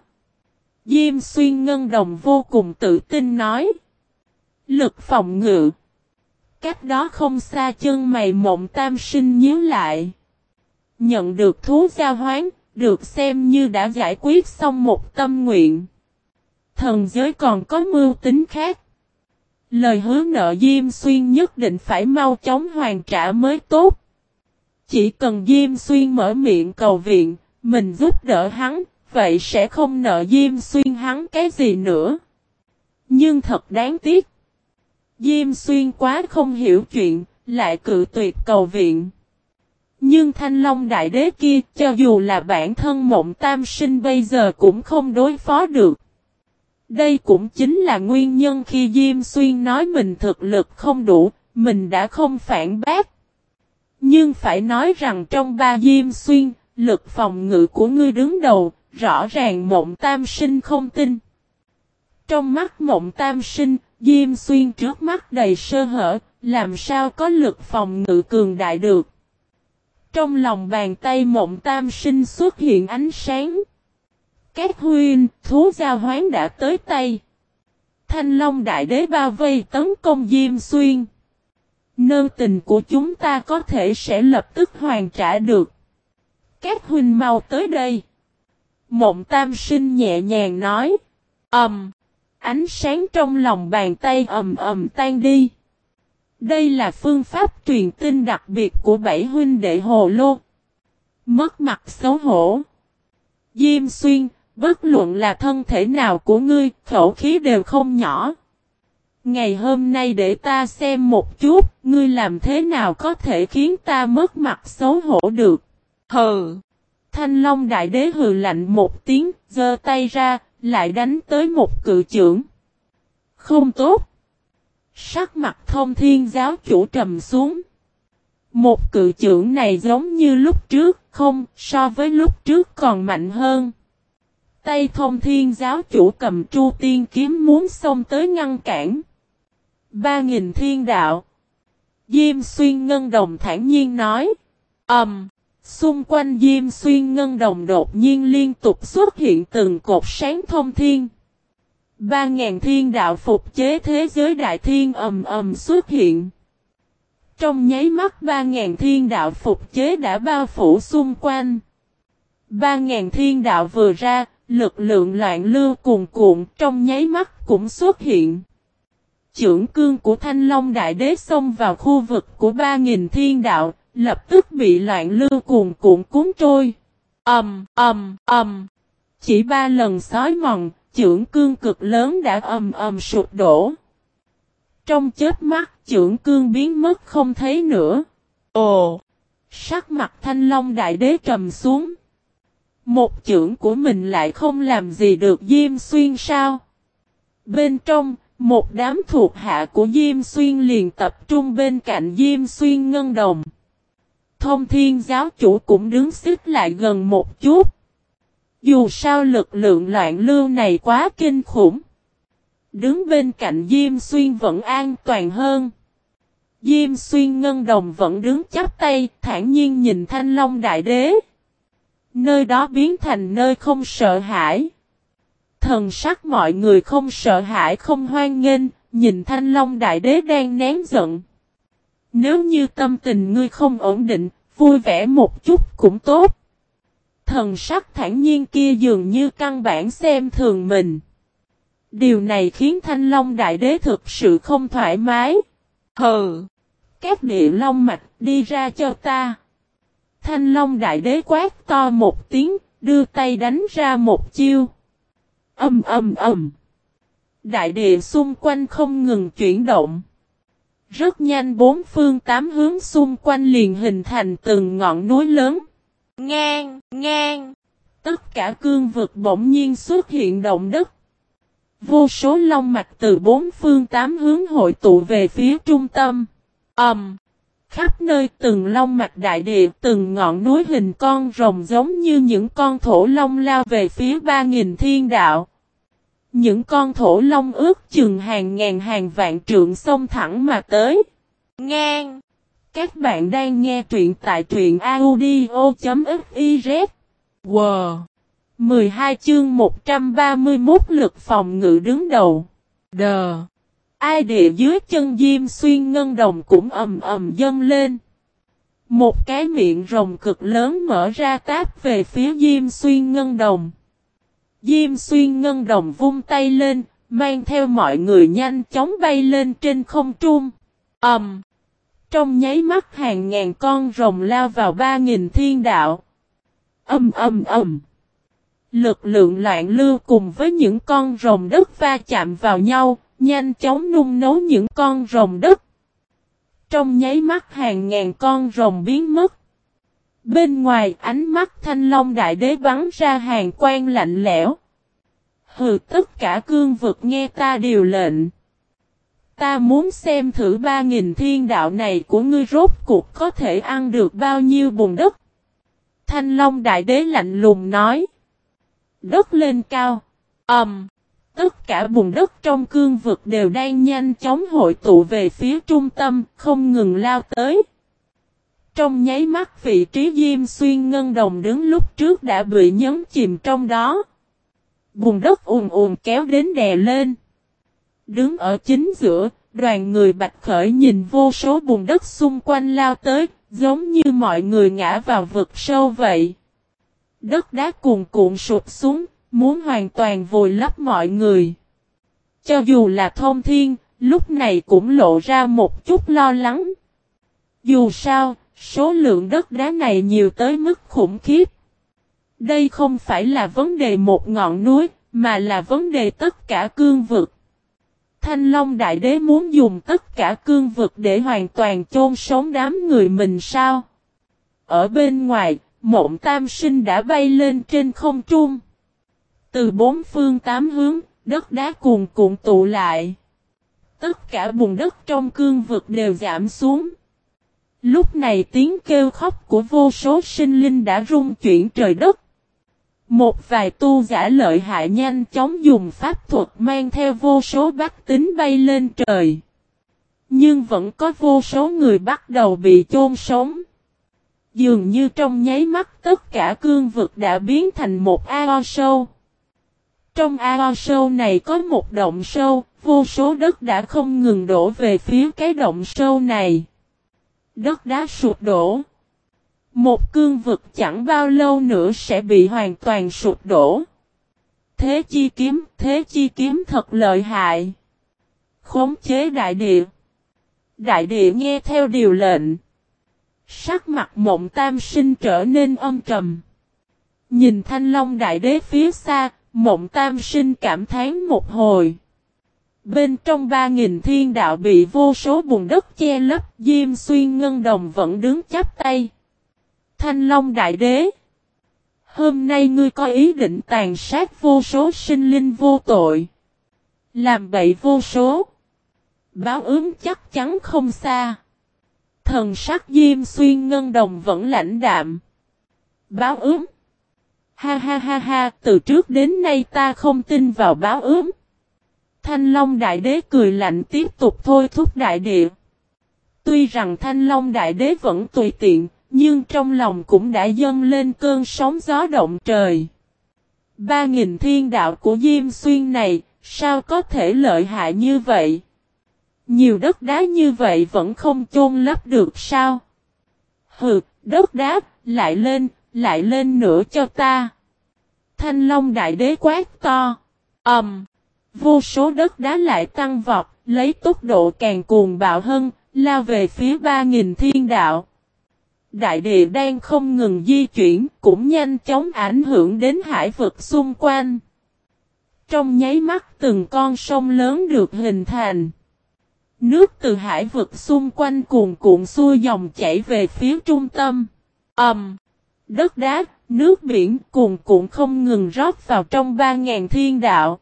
Diêm xuyên ngân đồng vô cùng tự tin nói. Lực phòng ngự. Cách đó không xa chân mày mộng tam sinh nhíu lại. Nhận được thú giao hoán, được xem như đã giải quyết xong một tâm nguyện. Thần giới còn có mưu tính khác. Lời hứa nợ Diêm Xuyên nhất định phải mau chóng hoàn trả mới tốt. Chỉ cần Diêm Xuyên mở miệng cầu viện, mình giúp đỡ hắn, vậy sẽ không nợ Diêm Xuyên hắn cái gì nữa. Nhưng thật đáng tiếc. Diêm Xuyên quá không hiểu chuyện, lại cự tuyệt cầu viện. Nhưng Thanh Long Đại Đế kia, cho dù là bản thân mộng tam sinh bây giờ cũng không đối phó được. Đây cũng chính là nguyên nhân khi Diêm Xuyên nói mình thực lực không đủ, mình đã không phản bác. Nhưng phải nói rằng trong ba Diêm Xuyên, lực phòng ngự của ngươi đứng đầu, rõ ràng mộng tam sinh không tin. Trong mắt mộng tam sinh, Diêm Xuyên trước mắt đầy sơ hở, làm sao có lực phòng ngự cường đại được. Trong lòng bàn tay mộng tam sinh xuất hiện ánh sáng. Các huyên, thú giao hoán đã tới tay. Thanh Long Đại Đế bao vây tấn công Diêm Xuyên. Nơn tình của chúng ta có thể sẽ lập tức hoàn trả được. Các huynh mau tới đây. Mộng tam sinh nhẹ nhàng nói. Ẩm. Um, ánh sáng trong lòng bàn tay ầm ầm tan đi. Đây là phương pháp truyền tin đặc biệt của bảy huynh đệ hồ lô. Mất mặt xấu hổ. Diêm xuyên, bất luận là thân thể nào của ngươi, khẩu khí đều không nhỏ. Ngày hôm nay để ta xem một chút, ngươi làm thế nào có thể khiến ta mất mặt xấu hổ được. Hừ! Thanh Long Đại Đế hừ lạnh một tiếng, giơ tay ra, lại đánh tới một cự trưởng. Không tốt! Sắc mặt thông thiên giáo chủ trầm xuống. Một cự trưởng này giống như lúc trước, không, so với lúc trước còn mạnh hơn. Tay thông thiên giáo chủ cầm chu tiên kiếm muốn xông tới ngăn cản. Ba nghìn thiên đạo. Diêm xuyên ngân đồng thản nhiên nói. Ẩm. Um, xung quanh Diêm xuyên ngân đồng đột nhiên liên tục xuất hiện từng cột sáng thông thiên. Ba ngàn thiên đạo phục chế thế giới đại thiên ầm ầm xuất hiện. Trong nháy mắt ba ngàn thiên đạo phục chế đã bao phủ xung quanh. Ba ngàn thiên đạo vừa ra, lực lượng loạn lưu cuồn cuộn trong nháy mắt cũng xuất hiện. Chưởng cương của Thanh Long Đại Đế xông vào khu vực của ba nghìn thiên đạo, lập tức bị loạn lưu cuồn cuộn cuốn trôi. Ầm, ầm, ầm. Chỉ ba lần sói mòn, chưởng cương cực lớn đã ầm ầm sụp đổ. Trong chết mắt, chưởng cương biến mất không thấy nữa. Ồ! Sắc mặt thanh long đại đế trầm xuống. Một chưởng của mình lại không làm gì được Diêm Xuyên sao? Bên trong, một đám thuộc hạ của Diêm Xuyên liền tập trung bên cạnh Diêm Xuyên ngân đồng. Thông thiên giáo chủ cũng đứng xích lại gần một chút. Dù sao lực lượng loạn lưu này quá kinh khủng. Đứng bên cạnh Diêm Xuyên vẫn an toàn hơn. Diêm Xuyên Ngân Đồng vẫn đứng chắp tay, thản nhiên nhìn Thanh Long Đại Đế. Nơi đó biến thành nơi không sợ hãi. Thần sắc mọi người không sợ hãi không hoan nghênh, nhìn Thanh Long Đại Đế đang nén giận. Nếu như tâm tình ngươi không ổn định, vui vẻ một chút cũng tốt. Thần sắc thản nhiên kia dường như căn bản xem thường mình. Điều này khiến Thanh Long Đại Đế thực sự không thoải mái. Hừ! Các địa long mạch đi ra cho ta. Thanh Long Đại Đế quát to một tiếng, đưa tay đánh ra một chiêu. Âm âm âm! Đại địa xung quanh không ngừng chuyển động. Rất nhanh bốn phương tám hướng xung quanh liền hình thành từng ngọn núi lớn. Ngang, ngang. Tất cả cương vực bỗng nhiên xuất hiện động đất. Vô số long mạch từ bốn phương tám hướng hội tụ về phía trung tâm. ầm. Um, khắp nơi từng long mạch đại địa, từng ngọn núi hình con rồng giống như những con thổ long lao về phía ba nghìn thiên đạo. Những con thổ long ước chừng hàng ngàn hàng vạn trượng sông thẳng mà tới. Ngang. Các bạn đang nghe truyện tại truyện audio.fiz. Wow. 12 chương 131 lực phòng ngự đứng đầu. Đờ. Ai địa dưới chân Diêm Xuyên Ngân Đồng cũng ầm ầm dâng lên. Một cái miệng rồng cực lớn mở ra táp về phía Diêm Xuyên Ngân Đồng. Diêm Xuyên Ngân Đồng vung tay lên, mang theo mọi người nhanh chóng bay lên trên không trung. Ầm. Trong nháy mắt hàng ngàn con rồng lao vào ba nghìn thiên đạo. Âm âm âm. Lực lượng loạn lưu cùng với những con rồng đất va chạm vào nhau, nhanh chóng nung nấu những con rồng đất. Trong nháy mắt hàng ngàn con rồng biến mất. Bên ngoài ánh mắt thanh long đại đế bắn ra hàng quan lạnh lẽo. Hừ tất cả cương vực nghe ta điều lệnh. Ta muốn xem thử ba nghìn thiên đạo này của ngươi rốt cuộc có thể ăn được bao nhiêu bùn đất. Thanh Long Đại Đế lạnh lùng nói. Đất lên cao. Ẩm. Um, tất cả bùn đất trong cương vực đều đang nhanh chóng hội tụ về phía trung tâm, không ngừng lao tới. Trong nháy mắt vị trí Diêm Xuyên Ngân Đồng đứng lúc trước đã bị nhấn chìm trong đó. Bùn đất ùn ùn kéo đến đè lên. Đứng ở chính giữa, đoàn người bạch khởi nhìn vô số bùn đất xung quanh lao tới, giống như mọi người ngã vào vực sâu vậy. Đất đá cuồn cuộn sụp xuống, muốn hoàn toàn vùi lấp mọi người. Cho dù là thông thiên, lúc này cũng lộ ra một chút lo lắng. Dù sao, số lượng đất đá này nhiều tới mức khủng khiếp. Đây không phải là vấn đề một ngọn núi, mà là vấn đề tất cả cương vực. Thanh Long Đại Đế muốn dùng tất cả cương vực để hoàn toàn chôn sống đám người mình sao? Ở bên ngoài, mộng tam sinh đã bay lên trên không trung. Từ bốn phương tám hướng, đất đá cuồn cuộn tụ lại. Tất cả bùn đất trong cương vực đều giảm xuống. Lúc này tiếng kêu khóc của vô số sinh linh đã rung chuyển trời đất. Một vài tu giả lợi hại nhanh chóng dùng pháp thuật mang theo vô số bát tính bay lên trời. Nhưng vẫn có vô số người bắt đầu bị chôn sống. Dường như trong nháy mắt tất cả cương vực đã biến thành một ao sâu. Trong ao sâu này có một động sâu, vô số đất đã không ngừng đổ về phía cái động sâu này. Đất đá sụp đổ. Một cương vực chẳng bao lâu nữa sẽ bị hoàn toàn sụp đổ. Thế chi kiếm, thế chi kiếm thật lợi hại. Khống chế đại địa. Đại địa nghe theo điều lệnh. Sắc mặt mộng tam sinh trở nên âm trầm. Nhìn thanh long đại đế phía xa, mộng tam sinh cảm thán một hồi. Bên trong ba nghìn thiên đạo bị vô số bùn đất che lấp, Diêm Xuyên Ngân Đồng vẫn đứng chắp tay. Thanh Long Đại Đế Hôm nay ngươi có ý định tàn sát vô số sinh linh vô tội. Làm bậy vô số. Báo ứng chắc chắn không xa. Thần sắc Diêm Xuyên Ngân Đồng vẫn lãnh đạm. Báo ứng. Ha ha ha ha, từ trước đến nay ta không tin vào báo ướm. Thanh Long Đại Đế cười lạnh tiếp tục thôi thúc đại địa. Tuy rằng Thanh Long Đại Đế vẫn tùy tiện, nhưng trong lòng cũng đã dâng lên cơn sóng gió động trời. Ba nghìn thiên đạo của Diêm Xuyên này, sao có thể lợi hại như vậy? Nhiều đất đá như vậy vẫn không chôn lấp được sao? Hừ, đất đá, lại lên, lại lên nữa cho ta. Thanh Long Đại Đế quát to. Ầm. Um, vô số đất đá lại tăng vọt, lấy tốc độ càng cuồng bạo hơn, lao về phía ba nghìn thiên đạo. Đại địa đang không ngừng di chuyển, cũng nhanh chóng ảnh hưởng đến hải vực xung quanh. Trong nháy mắt từng con sông lớn được hình thành. Nước từ hải vực xung quanh cuồn cuộn xuôi dòng chảy về phía trung tâm. Ầm. Um, đất đá, nước biển cuồn cuộn không ngừng rót vào trong ba ngàn thiên đạo.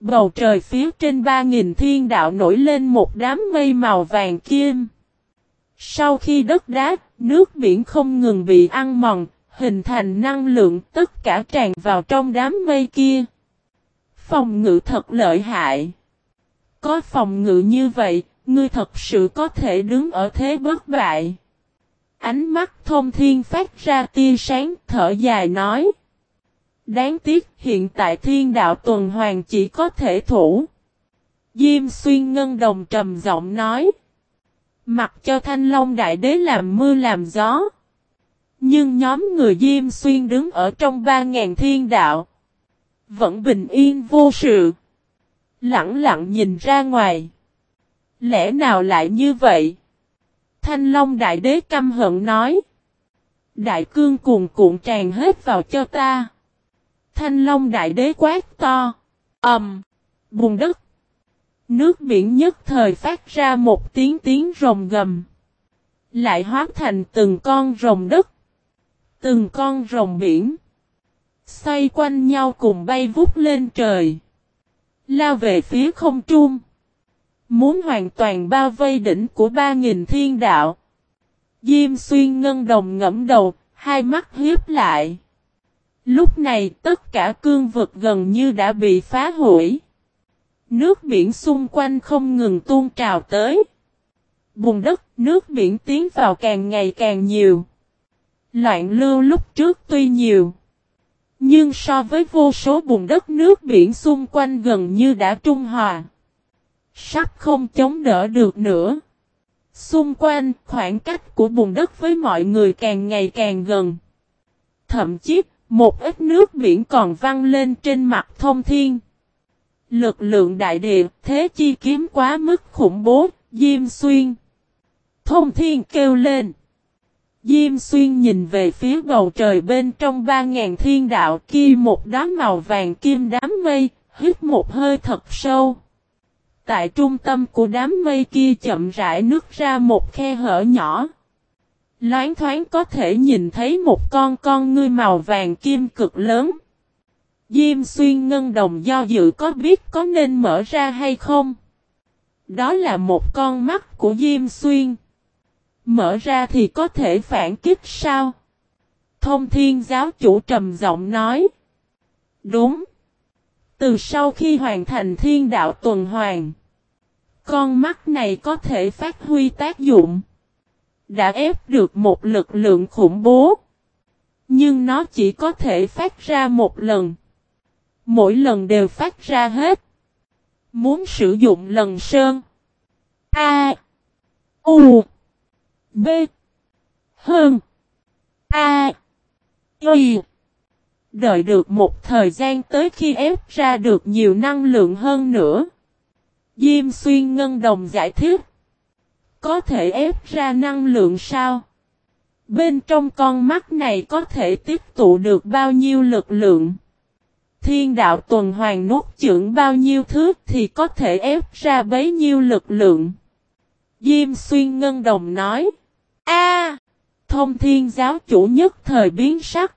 Bầu trời phía trên ba nghìn thiên đạo nổi lên một đám mây màu vàng kim. Sau khi đất đá, nước biển không ngừng bị ăn mòn, hình thành năng lượng tất cả tràn vào trong đám mây kia. Phòng ngự thật lợi hại. Có phòng ngự như vậy, ngươi thật sự có thể đứng ở thế bất bại. Ánh mắt thông thiên phát ra tia sáng, thở dài nói. Đáng tiếc, hiện tại thiên đạo tuần hoàn chỉ có thể thủ. Diêm xuyên ngân đồng trầm giọng nói. Mặc cho thanh long đại đế làm mưa làm gió. Nhưng nhóm người Diêm Xuyên đứng ở trong ba ngàn thiên đạo. Vẫn bình yên vô sự. Lặng lặng nhìn ra ngoài. Lẽ nào lại như vậy? Thanh Long Đại Đế căm hận nói. Đại cương cuồn cuộn tràn hết vào cho ta. Thanh Long Đại Đế quát to. ầm, um, Bùn đất. Nước biển nhất thời phát ra một tiếng tiếng rồng gầm. Lại hóa thành từng con rồng đất. Từng con rồng biển. Xoay quanh nhau cùng bay vút lên trời. Lao về phía không trung. Muốn hoàn toàn bao vây đỉnh của ba nghìn thiên đạo. Diêm xuyên ngân đồng ngẫm đầu, hai mắt hiếp lại. Lúc này tất cả cương vực gần như đã bị phá hủy. Nước biển xung quanh không ngừng tuôn trào tới. Bùn đất, nước biển tiến vào càng ngày càng nhiều. Loạn lưu lúc trước tuy nhiều. Nhưng so với vô số bùn đất nước biển xung quanh gần như đã trung hòa. Sắp không chống đỡ được nữa. Xung quanh, khoảng cách của bùn đất với mọi người càng ngày càng gần. Thậm chí, một ít nước biển còn văng lên trên mặt thông thiên. Lực lượng đại địa, thế chi kiếm quá mức khủng bố, Diêm Xuyên. Thông thiên kêu lên. Diêm Xuyên nhìn về phía bầu trời bên trong ba ngàn thiên đạo kia một đám màu vàng kim đám mây, hít một hơi thật sâu. Tại trung tâm của đám mây kia chậm rãi nứt ra một khe hở nhỏ. Loáng thoáng có thể nhìn thấy một con con ngươi màu vàng kim cực lớn. Diêm xuyên ngân đồng do dự có biết có nên mở ra hay không? Đó là một con mắt của Diêm Xuyên. Mở ra thì có thể phản kích sao? Thông thiên giáo chủ trầm giọng nói. Đúng. Từ sau khi hoàn thành thiên đạo tuần hoàn. Con mắt này có thể phát huy tác dụng. Đã ép được một lực lượng khủng bố. Nhưng nó chỉ có thể phát ra một lần. Mỗi lần đều phát ra hết. Muốn sử dụng lần sơn. A. U. B. Hơn. A. Y. Đợi được một thời gian tới khi ép ra được nhiều năng lượng hơn nữa. Diêm xuyên ngân đồng giải thích. Có thể ép ra năng lượng sao? Bên trong con mắt này có thể tiếp tụ được bao nhiêu lực lượng? Thiên đạo tuần hoàn nuốt trưởng bao nhiêu thứ thì có thể ép ra bấy nhiêu lực lượng. Diêm xuyên ngân đồng nói. A, Thông thiên giáo chủ nhất thời biến sắc.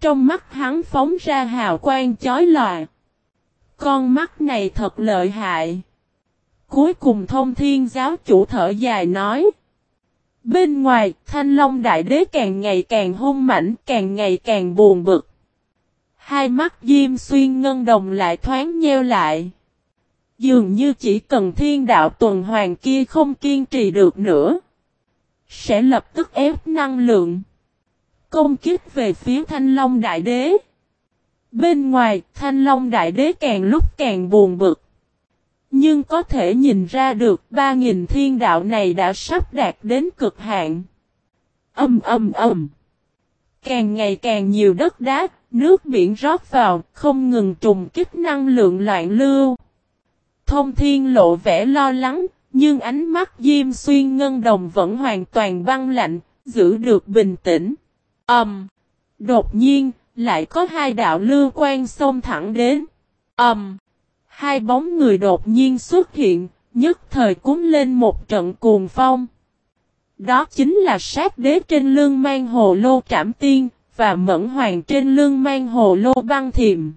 Trong mắt hắn phóng ra hào quang chói lòa. Con mắt này thật lợi hại. Cuối cùng thông thiên giáo chủ thở dài nói. Bên ngoài, thanh long đại đế càng ngày càng hung mảnh, càng ngày càng buồn bực. Hai mắt diêm xuyên ngân đồng lại thoáng nheo lại. Dường như chỉ cần thiên đạo tuần hoàn kia không kiên trì được nữa. Sẽ lập tức ép năng lượng. Công kích về phía thanh long đại đế. Bên ngoài, thanh long đại đế càng lúc càng buồn bực. Nhưng có thể nhìn ra được 3.000 thiên đạo này đã sắp đạt đến cực hạn. Âm âm âm. Càng ngày càng nhiều đất đá, nước biển rót vào, không ngừng trùng kích năng lượng loạn lưu. Thông thiên lộ vẻ lo lắng, nhưng ánh mắt Diêm Xuyên Ngân Đồng vẫn hoàn toàn băng lạnh, giữ được bình tĩnh. âm đột nhiên, lại có hai đạo lưu quan xông thẳng đến. Ầm. Um, hai bóng người đột nhiên xuất hiện, nhất thời cuốn lên một trận cuồng phong. Đó chính là sát đế trên lưng mang hồ lô trảm tiên, và mẫn hoàng trên lưng mang hồ lô băng thiềm.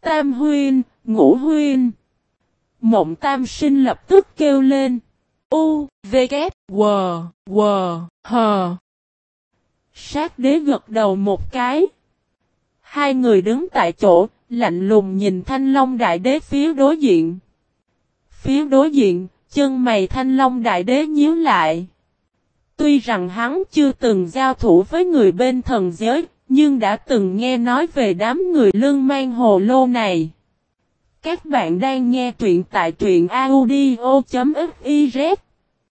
Tam huyên, ngũ huyên. Mộng tam sinh lập tức kêu lên. U, V, K, W, W, H. Sát đế gật đầu một cái. Hai người đứng tại chỗ, lạnh lùng nhìn thanh long đại đế phía đối diện. Phía đối diện, chân mày thanh long đại đế nhíu lại. Tuy rằng hắn chưa từng giao thủ với người bên thần giới, nhưng đã từng nghe nói về đám người lương mang hồ lô này. Các bạn đang nghe truyện tại truyện audio.fiz.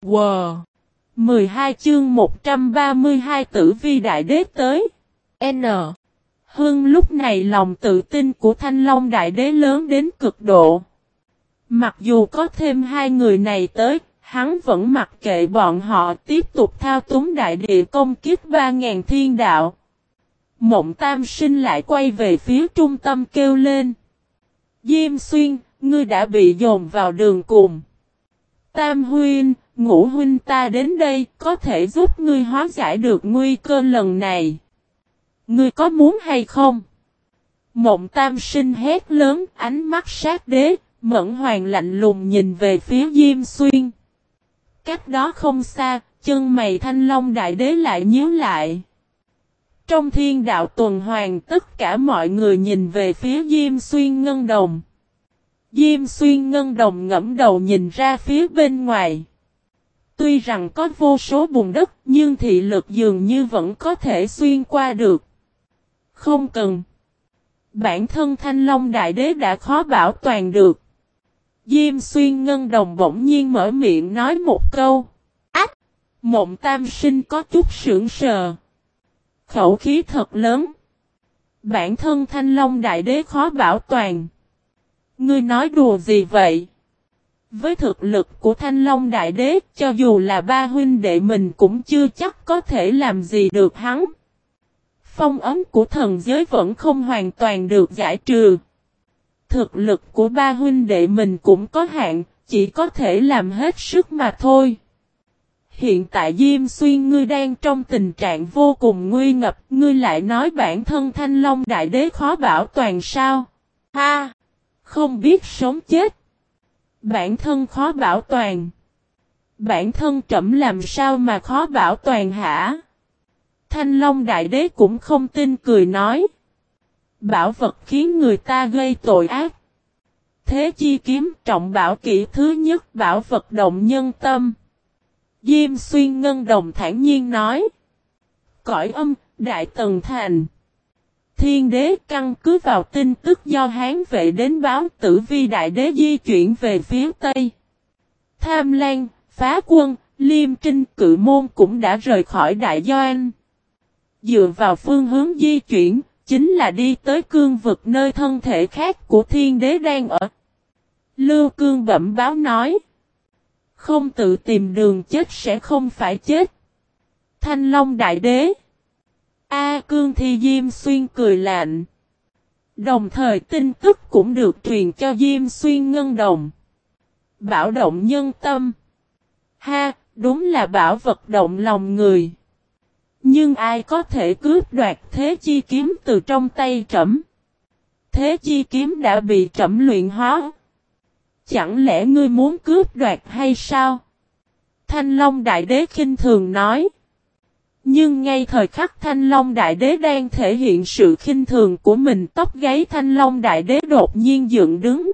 Wow! 12 chương 132 tử vi đại đế tới. N. Hương lúc này lòng tự tin của Thanh Long đại đế lớn đến cực độ. Mặc dù có thêm hai người này tới, hắn vẫn mặc kệ bọn họ tiếp tục thao túng đại địa công kiếp 3.000 thiên đạo. Mộng tam sinh lại quay về phía trung tâm kêu lên. Diêm xuyên, ngươi đã bị dồn vào đường cùng. Tam huynh, ngũ huynh ta đến đây có thể giúp ngươi hóa giải được nguy cơ lần này. Ngươi có muốn hay không? Mộng tam sinh hét lớn ánh mắt sát đế, mẫn hoàng lạnh lùng nhìn về phía Diêm Xuyên. Cách đó không xa, chân mày thanh long đại đế lại nhíu lại. Trong thiên đạo tuần hoàn tất cả mọi người nhìn về phía Diêm Xuyên Ngân Đồng. Diêm Xuyên Ngân Đồng ngẫm đầu nhìn ra phía bên ngoài. Tuy rằng có vô số bùn đất nhưng thị lực dường như vẫn có thể xuyên qua được. Không cần. Bản thân Thanh Long Đại Đế đã khó bảo toàn được. Diêm Xuyên Ngân Đồng bỗng nhiên mở miệng nói một câu. Ách! Mộng tam sinh có chút sưởng sờ. Khẩu khí thật lớn. Bản thân Thanh Long Đại Đế khó bảo toàn. Ngươi nói đùa gì vậy? Với thực lực của Thanh Long Đại Đế, cho dù là ba huynh đệ mình cũng chưa chắc có thể làm gì được hắn. Phong ấm của thần giới vẫn không hoàn toàn được giải trừ. Thực lực của ba huynh đệ mình cũng có hạn, chỉ có thể làm hết sức mà thôi. Hiện tại Diêm Xuyên ngươi đang trong tình trạng vô cùng nguy ngập, ngươi lại nói bản thân Thanh Long Đại Đế khó bảo toàn sao? Ha! Không biết sống chết. Bản thân khó bảo toàn. Bản thân trẫm làm sao mà khó bảo toàn hả? Thanh Long Đại Đế cũng không tin cười nói. Bảo vật khiến người ta gây tội ác. Thế chi kiếm trọng bảo kỹ thứ nhất bảo vật động nhân tâm. Diêm xuyên ngân đồng thản nhiên nói. Cõi âm, Đại Tần Thành. Thiên đế căn cứ vào tin tức do Hán vệ đến báo tử vi đại đế di chuyển về phía Tây. Tham Lan, Phá Quân, Liêm Trinh cự môn cũng đã rời khỏi Đại Doan. Dựa vào phương hướng di chuyển, chính là đi tới cương vực nơi thân thể khác của thiên đế đang ở. Lưu Cương bẩm báo nói. Không tự tìm đường chết sẽ không phải chết. Thanh Long Đại Đế. A Cương Thi Diêm Xuyên cười lạnh. Đồng thời tin tức cũng được truyền cho Diêm Xuyên Ngân Đồng. Bảo động nhân tâm. Ha, đúng là bảo vật động lòng người. Nhưng ai có thể cướp đoạt thế chi kiếm từ trong tay trẫm? Thế chi kiếm đã bị trẫm luyện hóa. Chẳng lẽ ngươi muốn cướp đoạt hay sao? Thanh Long Đại Đế khinh thường nói. Nhưng ngay thời khắc Thanh Long Đại Đế đang thể hiện sự khinh thường của mình tóc gáy Thanh Long Đại Đế đột nhiên dựng đứng.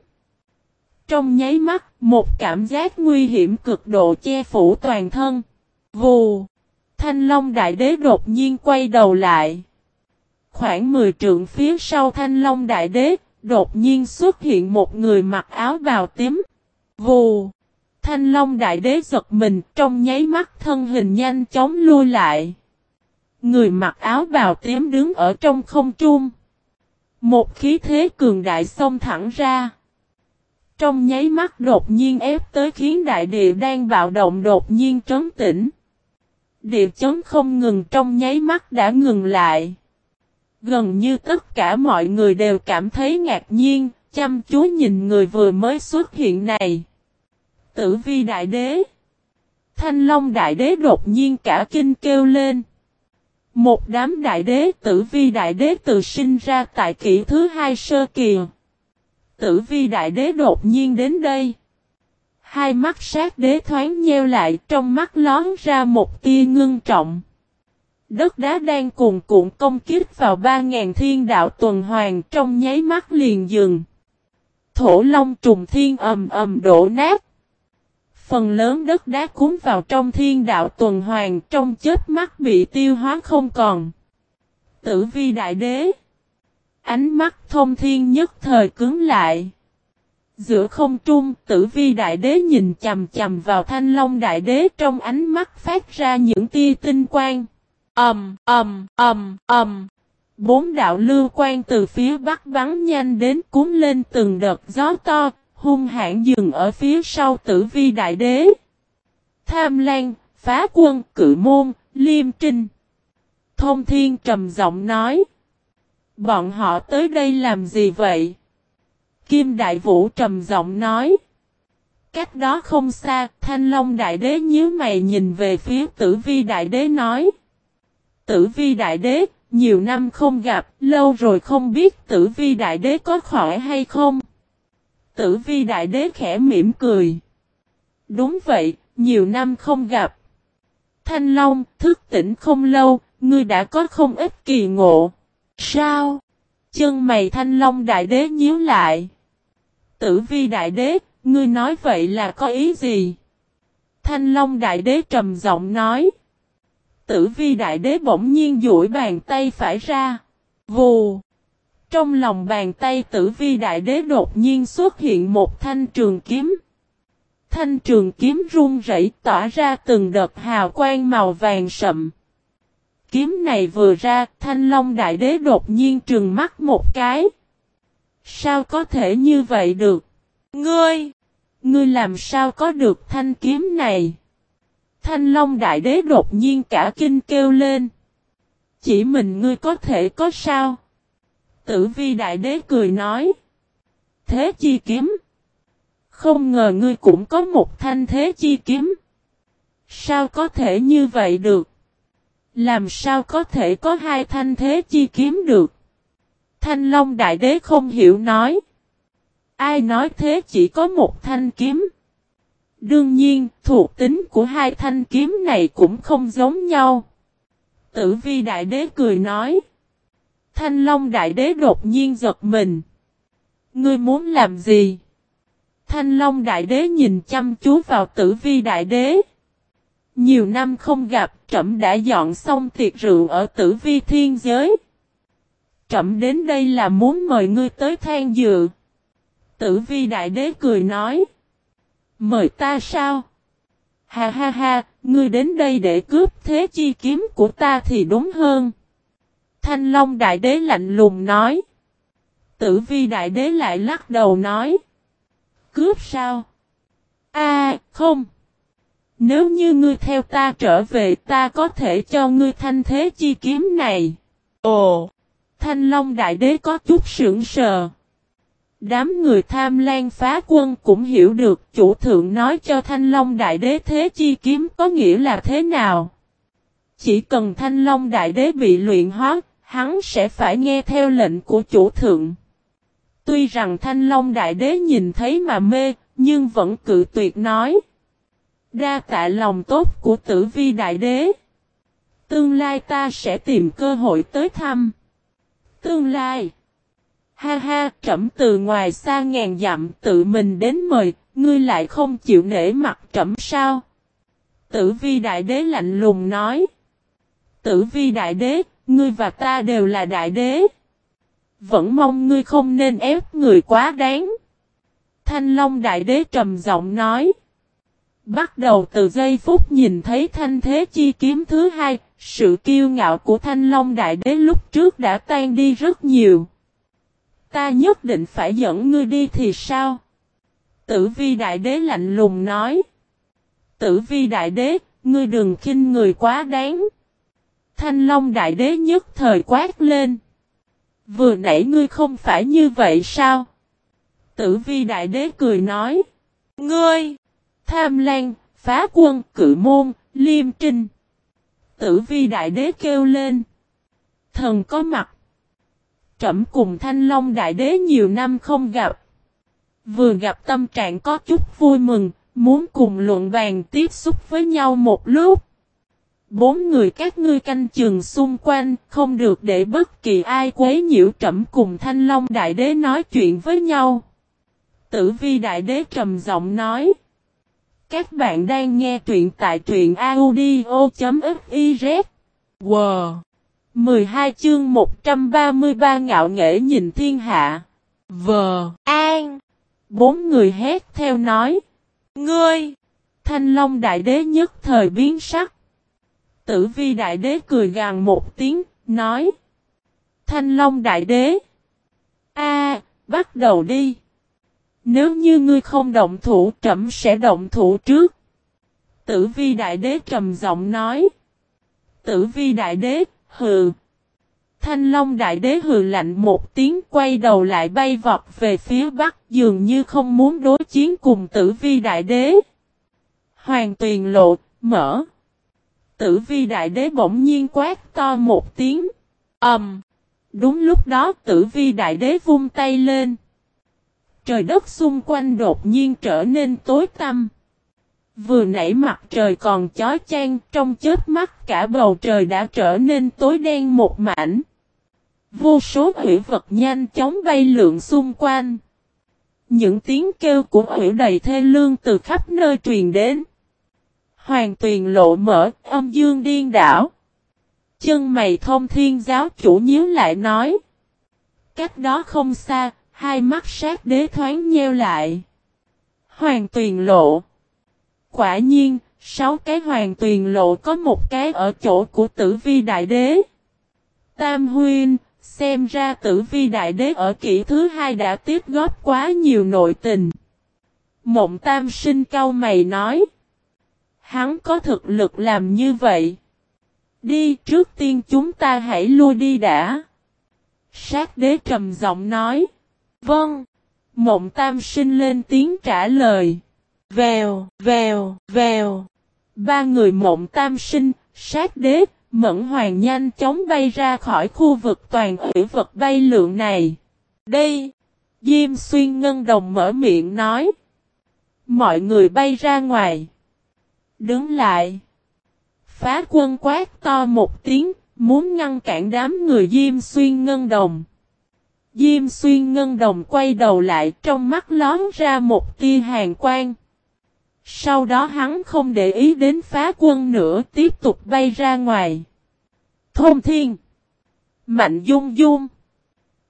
Trong nháy mắt, một cảm giác nguy hiểm cực độ che phủ toàn thân. Vù! Thanh Long Đại Đế đột nhiên quay đầu lại. Khoảng 10 trượng phía sau Thanh Long Đại Đế, đột nhiên xuất hiện một người mặc áo bào tím. Vù! Thanh Long Đại Đế giật mình trong nháy mắt thân hình nhanh chóng lui lại. Người mặc áo bào tím đứng ở trong không trung. Một khí thế cường đại xông thẳng ra. Trong nháy mắt đột nhiên ép tới khiến đại địa đang bạo động đột nhiên trấn tĩnh. Địa chấn không ngừng trong nháy mắt đã ngừng lại. Gần như tất cả mọi người đều cảm thấy ngạc nhiên, chăm chú nhìn người vừa mới xuất hiện này. Tử vi đại đế. Thanh Long đại đế đột nhiên cả kinh kêu lên. Một đám đại đế tử vi đại đế từ sinh ra tại kỷ thứ hai sơ kỳ. Tử vi đại đế đột nhiên đến đây. Hai mắt sát đế thoáng nheo lại, trong mắt lón ra một tia ngưng trọng. Đất đá đang cuồn cuộn công kích vào ba ngàn thiên đạo tuần hoàn trong nháy mắt liền dừng. Thổ long trùng thiên ầm ầm đổ nát. Phần lớn đất đá cuốn vào trong thiên đạo tuần hoàn trong chết mắt bị tiêu hóa không còn. Tử vi đại đế. Ánh mắt thông thiên nhất thời cứng lại. Giữa không trung, tử vi đại đế nhìn chầm chầm vào thanh long đại đế trong ánh mắt phát ra những tia tinh quang. Ầm, ầm, ầm, ầm. Bốn đạo lưu quang từ phía bắc bắn nhanh đến cuốn lên từng đợt gió to, hung hãn dừng ở phía sau tử vi đại đế. Tham Lan, phá quân, cự môn, liêm trinh. Thông thiên trầm giọng nói. Bọn họ tới đây làm gì vậy? Kim Đại Vũ trầm giọng nói. Cách đó không xa, Thanh Long Đại Đế nhíu mày nhìn về phía Tử Vi Đại Đế nói. Tử Vi Đại Đế, nhiều năm không gặp, lâu rồi không biết Tử Vi Đại Đế có khỏe hay không. Tử Vi Đại Đế khẽ mỉm cười. Đúng vậy, nhiều năm không gặp. Thanh Long, thức tỉnh không lâu, ngươi đã có không ít kỳ ngộ. Sao? Chân mày Thanh Long Đại Đế nhíu lại. Tử vi đại đế, ngươi nói vậy là có ý gì? Thanh Long đại đế trầm giọng nói. Tử vi đại đế bỗng nhiên duỗi bàn tay phải ra. Vù! Trong lòng bàn tay tử vi đại đế đột nhiên xuất hiện một thanh trường kiếm. Thanh trường kiếm run rẩy tỏa ra từng đợt hào quang màu vàng sậm. Kiếm này vừa ra, thanh long đại đế đột nhiên trừng mắt một cái. Sao có thể như vậy được? Ngươi! Ngươi làm sao có được thanh kiếm này? Thanh Long Đại Đế đột nhiên cả kinh kêu lên. Chỉ mình ngươi có thể có sao? Tử vi Đại Đế cười nói. Thế chi kiếm? Không ngờ ngươi cũng có một thanh thế chi kiếm. Sao có thể như vậy được? Làm sao có thể có hai thanh thế chi kiếm được? Thanh Long Đại Đế không hiểu nói. Ai nói thế chỉ có một thanh kiếm. Đương nhiên, thuộc tính của hai thanh kiếm này cũng không giống nhau. Tử vi đại đế cười nói. Thanh long đại đế đột nhiên giật mình. Ngươi muốn làm gì? Thanh long đại đế nhìn chăm chú vào tử vi đại đế. Nhiều năm không gặp, trẫm đã dọn xong tiệc rượu ở tử vi thiên giới. Trẫm đến đây là muốn mời ngươi tới than dự. Tử vi đại đế cười nói. Mời ta sao? Ha ha ha, ngươi đến đây để cướp thế chi kiếm của ta thì đúng hơn. Thanh Long đại đế lạnh lùng nói. Tử vi đại đế lại lắc đầu nói. Cướp sao? A không. Nếu như ngươi theo ta trở về ta có thể cho ngươi thanh thế chi kiếm này. Ồ! Thanh Long Đại Đế có chút sững sờ. Đám người tham lan phá quân cũng hiểu được chủ thượng nói cho Thanh Long Đại Đế thế chi kiếm có nghĩa là thế nào. Chỉ cần Thanh Long Đại Đế bị luyện hóa, hắn sẽ phải nghe theo lệnh của chủ thượng. Tuy rằng Thanh Long Đại Đế nhìn thấy mà mê, nhưng vẫn cự tuyệt nói. Đa tạ lòng tốt của tử vi Đại Đế. Tương lai ta sẽ tìm cơ hội tới thăm. Tương lai. Ha ha, trẫm từ ngoài xa ngàn dặm tự mình đến mời, ngươi lại không chịu nể mặt trẫm sao? Tử vi đại đế lạnh lùng nói. Tử vi đại đế, ngươi và ta đều là đại đế. Vẫn mong ngươi không nên ép người quá đáng. Thanh Long đại đế trầm giọng nói. Bắt đầu từ giây phút nhìn thấy thanh thế chi kiếm thứ hai, sự kiêu ngạo của Thanh Long Đại Đế lúc trước đã tan đi rất nhiều. Ta nhất định phải dẫn ngươi đi thì sao? Tử vi Đại Đế lạnh lùng nói. Tử vi Đại Đế, ngươi đừng khinh người quá đáng. Thanh Long Đại Đế nhất thời quát lên. Vừa nãy ngươi không phải như vậy sao? Tử vi Đại Đế cười nói. Ngươi! Tham Lan, Phá Quân, Cự Môn, Liêm Trinh. Tử vi đại đế kêu lên. Thần có mặt. Trẩm cùng thanh long đại đế nhiều năm không gặp. Vừa gặp tâm trạng có chút vui mừng, muốn cùng luận bàn tiếp xúc với nhau một lúc. Bốn người các ngươi canh chừng xung quanh, không được để bất kỳ ai quấy nhiễu trẩm cùng thanh long đại đế nói chuyện với nhau. Tử vi đại đế trầm giọng nói. Các bạn đang nghe truyện tại truyện audio.fiz. Wow! 12 chương 133 ngạo nghệ nhìn thiên hạ. Vờ! An! Bốn người hét theo nói. Ngươi! Thanh Long Đại Đế nhất thời biến sắc. Tử vi Đại Đế cười gàn một tiếng, nói. Thanh Long Đại Đế! A, bắt đầu đi! Nếu như ngươi không động thủ trẫm sẽ động thủ trước. Tử vi đại đế trầm giọng nói. Tử vi đại đế, hừ. Thanh long đại đế hừ lạnh một tiếng quay đầu lại bay vọt về phía bắc dường như không muốn đối chiến cùng tử vi đại đế. Hoàng tuyền lộ, mở. Tử vi đại đế bỗng nhiên quát to một tiếng. ầm. Um, đúng lúc đó tử vi đại đế vung tay lên trời đất xung quanh đột nhiên trở nên tối tăm. Vừa nãy mặt trời còn chói chang, trong chết mắt cả bầu trời đã trở nên tối đen một mảnh. Vô số hủy vật nhanh chóng bay lượn xung quanh. Những tiếng kêu của hủy đầy thê lương từ khắp nơi truyền đến. Hoàng tuyền lộ mở, âm dương điên đảo. Chân mày thông thiên giáo chủ nhíu lại nói. Cách đó không xa, Hai mắt sát đế thoáng nheo lại. Hoàng tuyền lộ. Quả nhiên, sáu cái hoàng tuyền lộ có một cái ở chỗ của tử vi đại đế. Tam huyên, xem ra tử vi đại đế ở kỷ thứ hai đã tiếp góp quá nhiều nội tình. Mộng tam sinh cao mày nói. Hắn có thực lực làm như vậy. Đi trước tiên chúng ta hãy lui đi đã. Sát đế trầm giọng nói. Vâng. Mộng tam sinh lên tiếng trả lời. Vèo, vèo, vèo. Ba người mộng tam sinh, sát đế, mẫn hoàng nhanh chóng bay ra khỏi khu vực toàn ủy vật bay lượng này. Đây. Diêm xuyên ngân đồng mở miệng nói. Mọi người bay ra ngoài. Đứng lại. Phá quân quát to một tiếng, muốn ngăn cản đám người Diêm xuyên ngân đồng. Diêm xuyên ngân đồng quay đầu lại trong mắt lón ra một tia hàng quang. Sau đó hắn không để ý đến phá quân nữa, tiếp tục bay ra ngoài. Thôn thiên. Mạnh dung dung.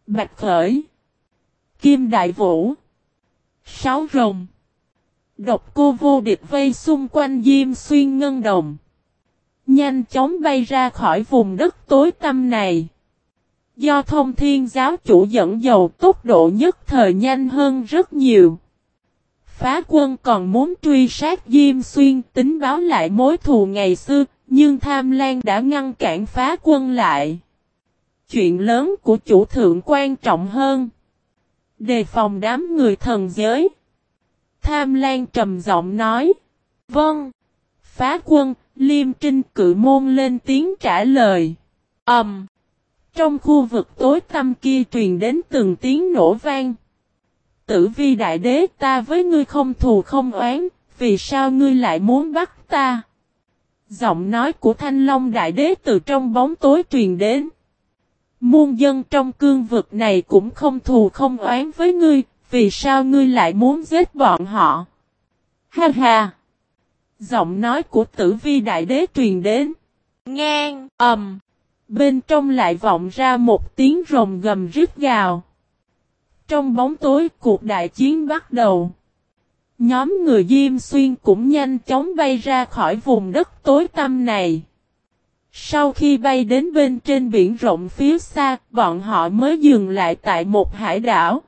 Bạch khởi. Kim đại vũ. Sáu rồng. Độc cô vô địch vây xung quanh diêm xuyên ngân đồng. Nhanh chóng bay ra khỏi vùng đất tối tăm này. Do thông thiên giáo chủ dẫn dầu tốc độ nhất thời nhanh hơn rất nhiều. Phá quân còn muốn truy sát Diêm Xuyên tính báo lại mối thù ngày xưa, nhưng Tham Lan đã ngăn cản phá quân lại. Chuyện lớn của chủ thượng quan trọng hơn. Đề phòng đám người thần giới. Tham Lan trầm giọng nói. Vâng. Phá quân, liêm trinh cự môn lên tiếng trả lời. Ẩm. Um. Trong khu vực tối tăm kia truyền đến từng tiếng nổ vang. Tử vi đại đế ta với ngươi không thù không oán, vì sao ngươi lại muốn bắt ta? Giọng nói của thanh long đại đế từ trong bóng tối truyền đến. Muôn dân trong cương vực này cũng không thù không oán với ngươi, vì sao ngươi lại muốn giết bọn họ? Ha ha! Giọng nói của tử vi đại đế truyền đến. Ngang, ầm. Bên trong lại vọng ra một tiếng rồng gầm rít gào. Trong bóng tối cuộc đại chiến bắt đầu. Nhóm người Diêm Xuyên cũng nhanh chóng bay ra khỏi vùng đất tối tăm này. Sau khi bay đến bên trên biển rộng phía xa, bọn họ mới dừng lại tại một hải đảo.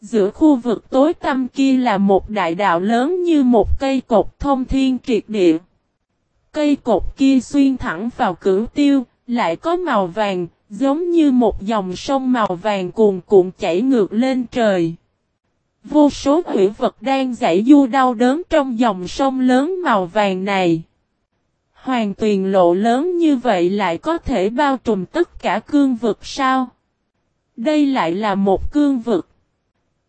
Giữa khu vực tối tăm kia là một đại đạo lớn như một cây cột thông thiên triệt địa. Cây cột kia xuyên thẳng vào cửu tiêu, lại có màu vàng, giống như một dòng sông màu vàng cuồn cuộn chảy ngược lên trời. Vô số hủy vật đang giải du đau đớn trong dòng sông lớn màu vàng này. Hoàng tuyền lộ lớn như vậy lại có thể bao trùm tất cả cương vực sao? Đây lại là một cương vực.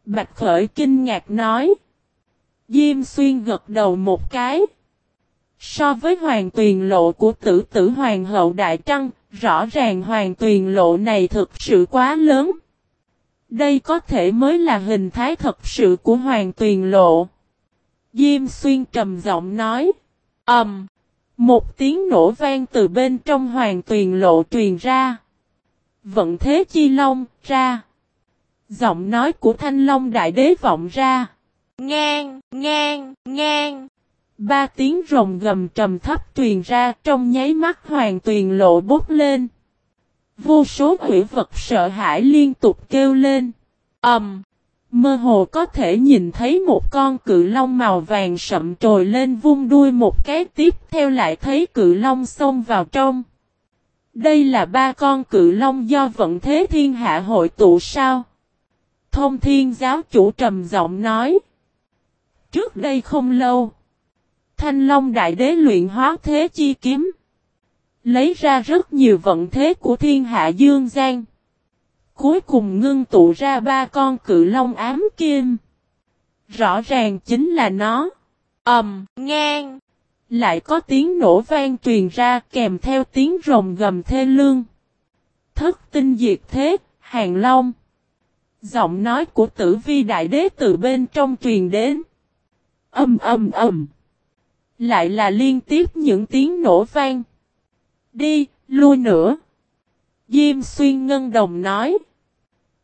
Bạch Khởi kinh ngạc nói. Diêm xuyên gật đầu một cái. So với hoàng tuyền lộ của tử tử hoàng hậu Đại Trăng, rõ ràng hoàng tuyền lộ này thực sự quá lớn. Đây có thể mới là hình thái thật sự của hoàng tuyền lộ. Diêm xuyên trầm giọng nói. Ẩm. Um, một tiếng nổ vang từ bên trong hoàng tuyền lộ truyền ra. Vận thế chi long ra. Giọng nói của thanh long đại đế vọng ra. Ngang, ngang, ngang. Ba tiếng rồng gầm trầm thấp truyền ra trong nháy mắt hoàng tuyền lộ bốc lên. Vô số quỷ vật sợ hãi liên tục kêu lên. Ẩm. Um, mơ hồ có thể nhìn thấy một con cự long màu vàng sậm trồi lên vung đuôi một cái tiếp theo lại thấy cự long xông vào trong. Đây là ba con cự long do vận thế thiên hạ hội tụ sao? Thông thiên giáo chủ trầm giọng nói. Trước đây không lâu. Thanh Long Đại Đế luyện hóa thế chi kiếm. Lấy ra rất nhiều vận thế của thiên hạ dương gian. Cuối cùng ngưng tụ ra ba con cự long ám kim. Rõ ràng chính là nó. ầm, um, ngang. Lại có tiếng nổ vang truyền ra kèm theo tiếng rồng gầm thê lương. Thất tinh diệt thế, hàng long. Giọng nói của tử vi đại đế từ bên trong truyền đến. Âm âm âm. Lại là liên tiếp những tiếng nổ vang. Đi, lui nữa. Diêm xuyên ngân đồng nói.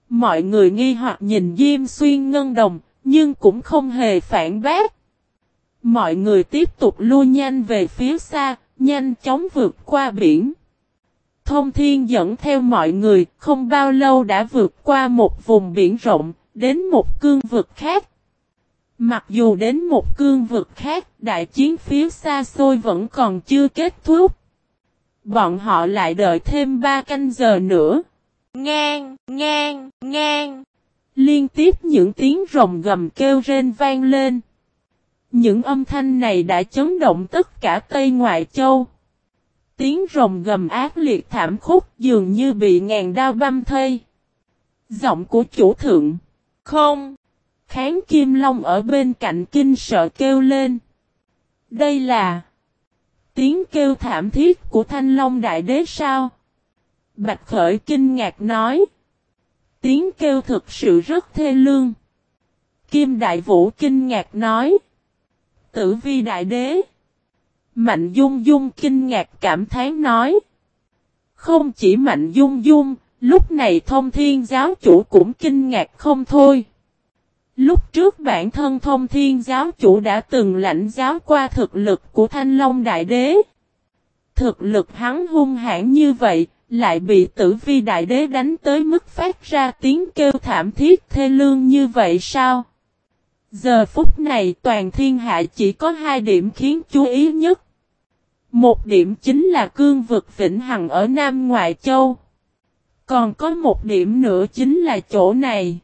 Mọi người nghi hoặc nhìn Diêm xuyên ngân đồng, nhưng cũng không hề phản bác. Mọi người tiếp tục lui nhanh về phía xa, nhanh chóng vượt qua biển. Thông thiên dẫn theo mọi người, không bao lâu đã vượt qua một vùng biển rộng, đến một cương vực khác. Mặc dù đến một cương vực khác, đại chiến phía xa xôi vẫn còn chưa kết thúc. Bọn họ lại đợi thêm ba canh giờ nữa. Ngang, ngang, ngang. Liên tiếp những tiếng rồng gầm kêu rên vang lên. Những âm thanh này đã chấn động tất cả Tây Ngoại Châu. Tiếng rồng gầm ác liệt thảm khốc dường như bị ngàn đao băm thây. Giọng của chủ thượng. Không! Kháng Kim Long ở bên cạnh kinh sợ kêu lên. Đây là tiếng kêu thảm thiết của Thanh Long Đại Đế sao? Bạch Khởi kinh ngạc nói. Tiếng kêu thực sự rất thê lương. Kim Đại Vũ kinh ngạc nói. Tử vi Đại Đế. Mạnh Dung Dung kinh ngạc cảm thán nói. Không chỉ Mạnh Dung Dung, lúc này thông thiên giáo chủ cũng kinh ngạc không thôi. Lúc trước bản thân thông thiên giáo chủ đã từng lãnh giáo qua thực lực của Thanh Long Đại Đế. Thực lực hắn hung hãn như vậy, lại bị tử vi Đại Đế đánh tới mức phát ra tiếng kêu thảm thiết thê lương như vậy sao? Giờ phút này toàn thiên hạ chỉ có hai điểm khiến chú ý nhất. Một điểm chính là cương vực Vĩnh Hằng ở Nam Ngoại Châu. Còn có một điểm nữa chính là chỗ này.